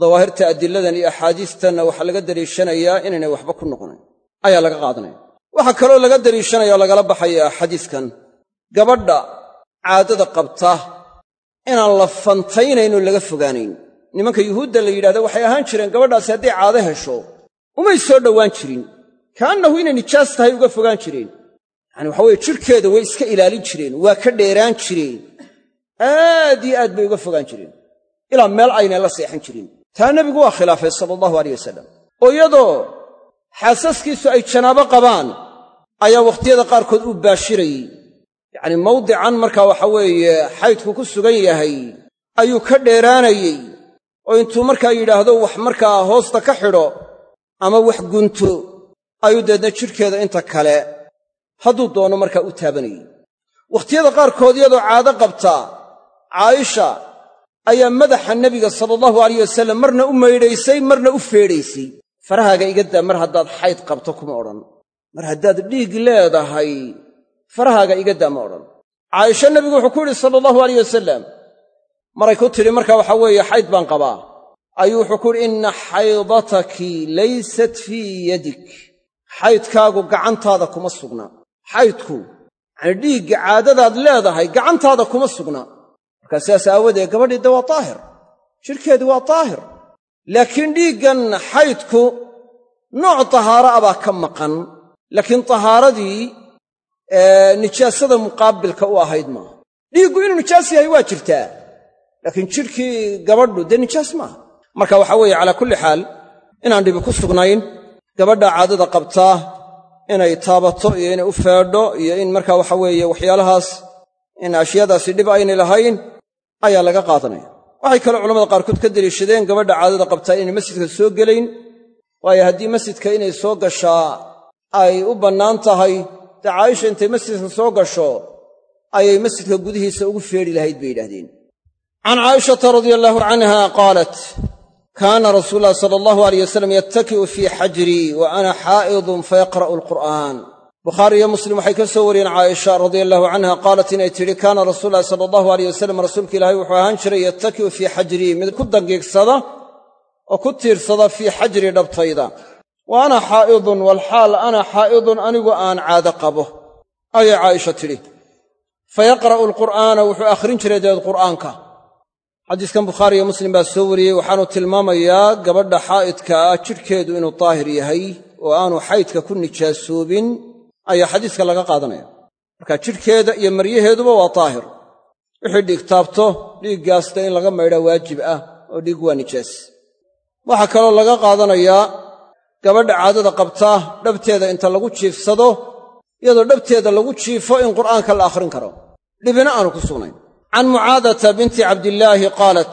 Dawaahirta adiladan iyo axaadiistanna waxaa laga daliishanayaa inaynay waxba ku noqonayn. Ayaa laga qaadanaya. Waxaa kaloo laga daliishanaya oo lagala baxayaa xadiiskan gabadha caadada qabta inaan la fantaynaynoo laga fogaanayn. Nimanka yuhuudda la yidhahda waxay ahaan jireen gabadhaasi hadday caado hesho umay soo dhowaan jirin kaannahu inay nijaas tahay uga fogaan jireen. Yacani waxa weye jidhkeeda way iska ilaalin jireen waa ka dheeraan jireen. Aad iyo aad bay uga fogaan jireen ilaa meel aynay la seexan jirin taa nebigu waa khilaafay sala allahu aleyh wasalam oo iyadoo xaasaskiisu ay janaabo qabaan ayaa wakhtiyada qaarkood uu baashirayey yacnii mawdican markaa waxa weeye xaydku ku sugan yahay ayuu ka dheeraanayey. Oo intuu markaa yidhaahdo wax markaa hoosta ka xidho ama wax gunto ayuu deedna jidhkeeda inta kale hadduu doono markaa u taabanayey wakhtiyada qaarkood iyadoo caado qabtaa caaisha ayaa madaxa nebiga sala allahu alayh wasalam marna u maydhaysay marna u feedhaysay. Farahaaga iga daa mar haddaad xayd qabto kuma odhan. Mar haddaad dhiig leedahay farahaaga iga daa ma odhan. Caaisha nebigu wuxuu ku yidhi sala allahu alayh wasalam maray ku tidhi marka waxaa weeye xayd baan qabaa. Ayuu wuxuu ku yidhi inna xaydataki laysat fii yadik xaydkaagu gacantaada kuma sugna. Xaydku yacanii dhiigga caadadaad leedahay gacantaada kuma sugna. Markaa sidaas aawadeed gabadhii de waa daahir jidhkeedu waa daahir laakiin dhiiggan xaydku nooc tahaara a baa ka maqan. Laakiin tahaaradii nijaasada muqaabilka u ahayd maaha. Dhiiggu inuu nijaas yahay waa jirtaa. Laakiin jidhkii gabadhu dee nijaas maaha. Marka waxaa weeye calaa kulli xaal inaan dhibi ku sugnayn gabadha caadada qabtaa inay taabato iyo inay u feedho iyo in marka waxa weeye waxyaalahaas in ashyaadaasi dhib aynay lahayn ayaa laga qaadanaya. Waxay kaloo culamada qaarkood ka deliishadeen gabadha caadada qabtaa inay masjidka soo gelayn waayo haddii masjidka inay soo gashaa ay u bannaan tahay dee caaisha intay masjidka soo gasho ayay masjidka gudihiisa ugu feedhi lahayd bay yidhahdeen can caa'ishata radia allaahu canha qaalat kaana rasuulu llahi sala allahu alayh wasalam yattaki'u fii xajrii wa ana xaa'idun fayaqra'u alqur'aan. Bukhaari iyo muslim waxay ka soo wariyeen caaisha radia allahu canha qaalat inay tidhi kaana rasuulu llahi sala allahu alayh wasalam rasuulka ilaahay wuxuu ahaan jiray yattaki'u fii xajrii mid ku dangiigsada oo ku tiirsada fii xajrii dhabtayda. Wa ana xaa'idun walxaal ana xaa'idun anigu aan caado qabo. Ayay caaisha tidhi. Fayaqra'u alqur'aana wuxuu akhrin jiray dabeed qur'aanka xadiiskan bukhaari iyo muslim baa soo wariyey waxaanu tilmaamayaa gabadha xaa'idka ah jidhkeedu inuu daahir yahay oo aanu xaydka ku nijaasoobin ayaa xadiiska laga qaadanaya. Marka jidhkeeda iyo maryaheeduba waa daahir wixii dhiig taabto dhiiggaasta in laga maydhaa waajib ah oo dhiig waa nijaas. Waxaa kaloo laga qaadanayaa gabadha caadada qabtaa dhabteeda inta lagu jiifsado iyadoo dhabteeda lagu jiifo in qur'aanka la akhrin karo. Dhibina aanu ku sugnayn can mucaadata binti cabdillaahi qaalat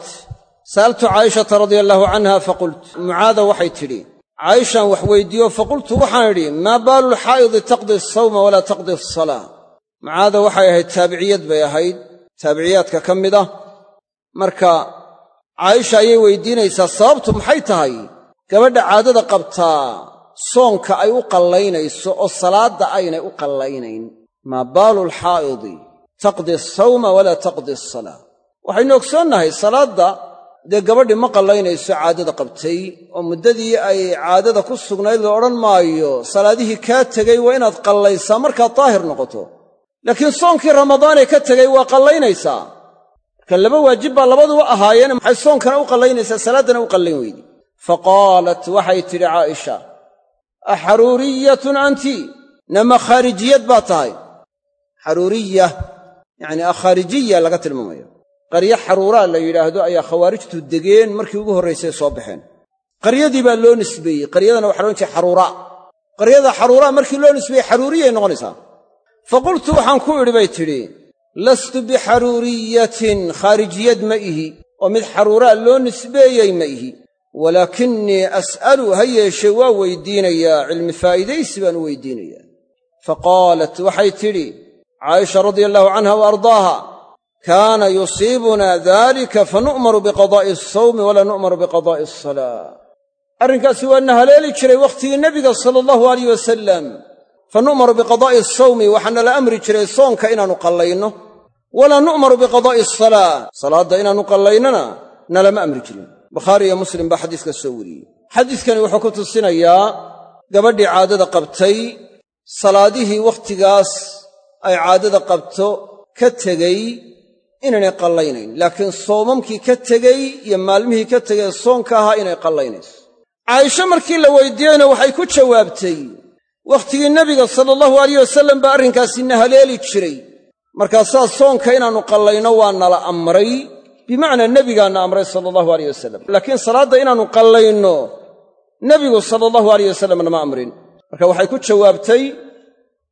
sa'altu caa'ishata radia allaahu canha faqult mucaada waxay tidhi caaishaan wax weyddiiyo faqultu waxaan idhi maa baalu lxaa'idi taqdi asawma walaa taqdi asalaa mucaada waxay ahayd taabiciyad bay ahayd taabiciyaadka ka mid ah marka caaisha ayay weydiinaysaa sababtu maxay tahay gabadha caadada qabtaa soonka ay u qallaynayso oo salaadda aynay u qallaynayn taqdi asawma walaa taqdi asalaa waxaynu ogsoonnahay salaadda dee gabadhii ma qallaynayso caadada qabtay oo muddadii ay caadada ku sugnayd la odhan maayo salaadihii kaa tegey waa inaad qallaysaa markaad daahir noqoto. Laakiin soonkii ramadaanee ka tegey waa qallaynaysaa. Marka laba waajib baa labaduba ahaayeen maxay soonkana u qallaynaysaa salaaddana u qallayn weyde fa qaalat waxay tidhi caaisha axaruuriyatun anti nama khaarijiyad baa tahay. Xaruuriya yacnii akhaarijiya laga tilmaamayo. Qaryo xaruuraa la yidhaahdo ayaa khawaarijtu degeen markii ugu horraysay soo baxeen. Qaryadii baa loo nisbeeyey. Qaryadana waxa loodhan jiray xaruuraa qaryada xaruuraa markii loo nisbeeyey xaruuriyay noqonaysaa. Fa qultu waxaan ku idhi bay tidhi lastu bixaruuriyatin khaarijiyad ma ihi. Oo mid xaruuraa loo nisbeeyey ma ihi. Walaakinnii as'alu ha yeeshee waa weydiinayaa cilmi faa'iidaysi baan u weydiinayaa. Fa qaalat waxay tidhi caaisha radia allahu canha wa ardaaha kaana yusiibunaa daalika fa nu'maru biqadaa'i asawmi walaa nu'maru biqadaa'i asalaa arrinkaasi waa na haleeli jiray wakhtigii nebiga sala allahu alayh wasalam fa nu'maru biqadaa'i asawmi waxaana la amri jiray soonka inaannu qallayno. Walaa nu'maru biqadaa'i asalaa salaadda inaannu qallaynona nalama amri jirin. Bukhaari iyo muslim baa xadiiska soo wariyey. Xadiiskani wuxuu ku tusinayaa gabadhii caadada qabtay salaadihii wakhtigaas ay caadada qabto ka tegey inaynay qallaynayn. Laakiin soomamkii ka tegey iyo maalmihii ka tegey soonka ahaa inay qallaynayso caaisho markii la weydiiyeyna waxay ku jawaabtay wakhtigii nebiga sala allahu alayh wasallam baa arrinkaasi na haleeli jiray. Markaasaa soonka inaannu qallayno waa nala amray bimacnaa nebigaana amray sala allahu alayh wasalam laakiin salaadda inaannu qallayno nebigu sala allahu alayh wasalam nama amrin. Marka waxay ku jawaabtay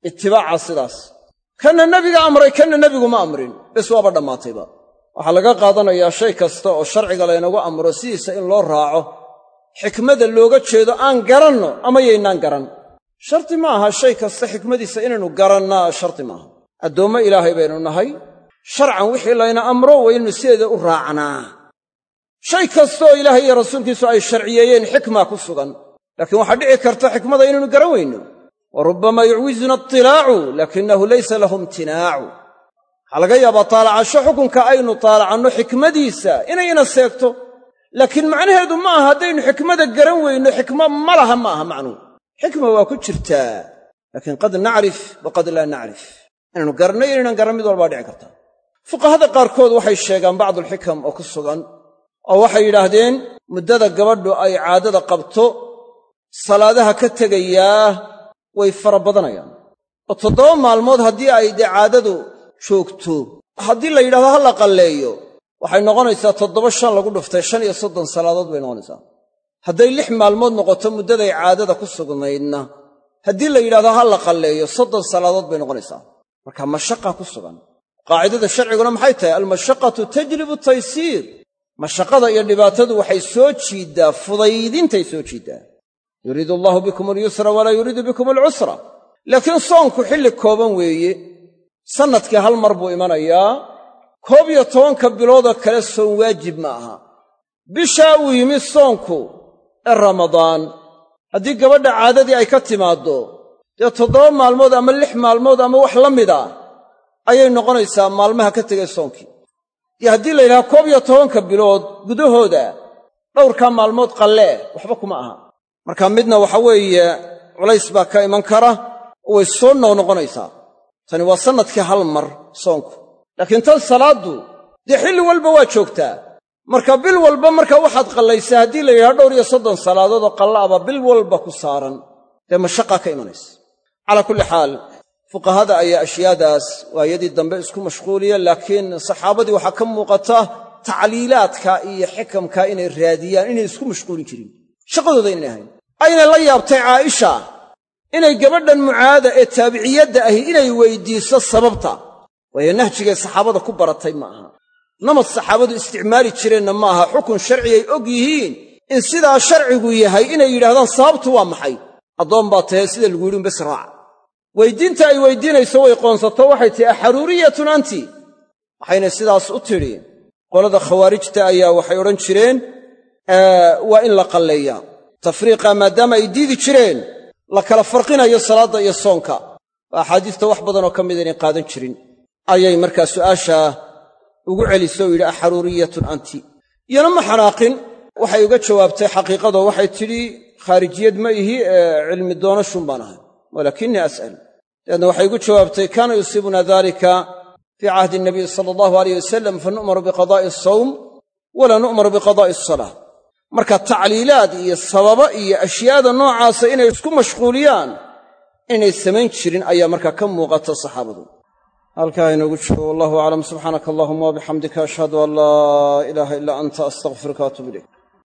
itibaaca sidaas kanna nebiga amray kanna nebigu ma amrin. Bes waaba dhammaatayba. Waxaa laga qaadanayaa shay kasta oo sharciga laynagu amro sidiisa in loo raaco. Xikmada looga jeedo aan garanno ama yaynaan garan. Sharti ma aha shay kasta xikmadiisa inaynu garannaa sharti maaha addoommo ilaahay baynu nahay. Sharcan wixii layna amro waa inaynu sideeda u raacnaa. Shay kastaoo ilaahay iyo rasuulkiisu ay sharciyeeyeen xikmaa ku sugan. Laakiin waxaa dhici karta xikmada inaynu garan weyno wa rubbamaa yucwisuna itilaacu laakinahu laysa lahu imtinaacu waxaa laga yaabaa taalacasho xukunka aynu taalacanno xikmadiisa inay ina seegto laakiin macnaheedu ma aha haddaynu xikmada garan weyno xikmo ma laha ma aha macnuhu xikma waa ku jirtaa laakiin qad nacrif wa qad laa nacrif inaynu garanno iyo inaynan garan mid walbaa dhici karta fuqahada qaarkood waxay sheegaan bacdulxikam oo ku sugan oo waxay yidhaahdeen muddada gabadhu ay caadada qabto salaadaha ka tegayaa way fara badanayaan. Oo toddoba maalmood haddii ay dee caadadu joogto haddii la yidhahdo ha la qalleeyo waxay noqonaysaa toddoba shan lagu dhuftay shan iyo soddon salaadood bay noqonaysaa. Hadday lix maalmood noqoto muddaday caadada ku sugnaydna haddii la yidhahdo ha la qalleeyo soddon salaadood bay noqonaysaa. Marka mashaqa ku sugan qaacidada sharciguna maxay tahay? Almashaqatu tajlibu taysiir mashaqada iyo dhibaatadu waxay soo jiiddaa fudaydintay soo jiiddaa yuriidu allaahu bikum alyusra walaa yuriidu bikum alcusra laakiin soonku xilli kooban weeye sannadkii hal mar buu imanayaa koob iyo tobanka biloodoo kale soon waajib ma aha. Bishaa uu yimi soonku ee ramadaan. Haddii gabadha caadadii ay ka timaaddo dee toddoba maalmood ama lix maalmood ama wax la mid a ayay noqonaysaa maalmaha ka tegay soonkii. Iyo haddii la yidhaha koob iyo tobanka bilood gudahooda dhowrkaa maalmood qallee waxba kuma aha marka midna waxa weeye culays baa ka iman kara oo way soo noqnoqonaysaa tani waa sannadkii hal mar soonku. Laakiin tan salaaddu dee xilli walba waa joogtaa. Marka bil walba marka waxaad qallaysaa haddii la yidhaha dhowr iyo soddon salaadood oo qallaaba bil walba ku saaran dee mashaqaa ka imanaysa. Calaa kulli xaal fuqahada ayaa ashyaadaas waayadii dambe isku mashquuliya laakiin saxaabadii waxaa ka muuqata tacliilaadka iyo xikamka inay raadiyaan inay isku mashquulin jirin. Shaqadooda inay ahayn aynay la yaabtay caaisha. Inay gabadhan mucaada ee taabiciyadda ahi inay weydiiso sababta. Waayo nahjigay saxaabada ku baratay ma aha. Namad saxaabadu isticmaali jireenna ma aha. Xukun sharciyay og yihiin in sidaa sharcigu yahay inay yidhahdaan sababtu waa maxay? Addoon baa tahe sida lagu yidhi unbes raac. Weyddiinta ay weyddiinayso way qoonsato waxay tihi axaruuriyatun anti. Waxayna sidaas u tidhi qolada khawaarijta ayaa waxay odhan jireen waa in la qalleeyaa tafriiqa maadaama ay diidi jireen la kala farqinayo salaadda iyo soonka. Oo axaadiista wax badanoo ka mida inay qaadan jirin. Ayay markaa su'aashaa ugu celiso oo yidhi axaruuriyatun anti. Iyana ma xanaaqin? Waxay uga jawaabtay xaqiiqadoo waxay tidhi khaarijiyad ma ihi ee cilmi doonashun baan ahay. Walaakinii as'al. Dabeedna waxay ugu jawaabtay kaana yusiibuna dalika fii cahdi nabiy sala allahu alayh wasalam fa nu'maru biqadaa'i asawm walaa nu'maru biqadaa'i asalaa marka tacliilaad iyo sababa iyo ashyaada noocaasa inay isku mashquuliyaan inay samayn jirin ayaa markaa ka muuqata saxaabadu. Halkaa inoogu joogo wallahu aclam subxaanaka allahuma wabixamdika ashhadu an laa ilaaha ilaa anta astaqfiruka waatuub ilayk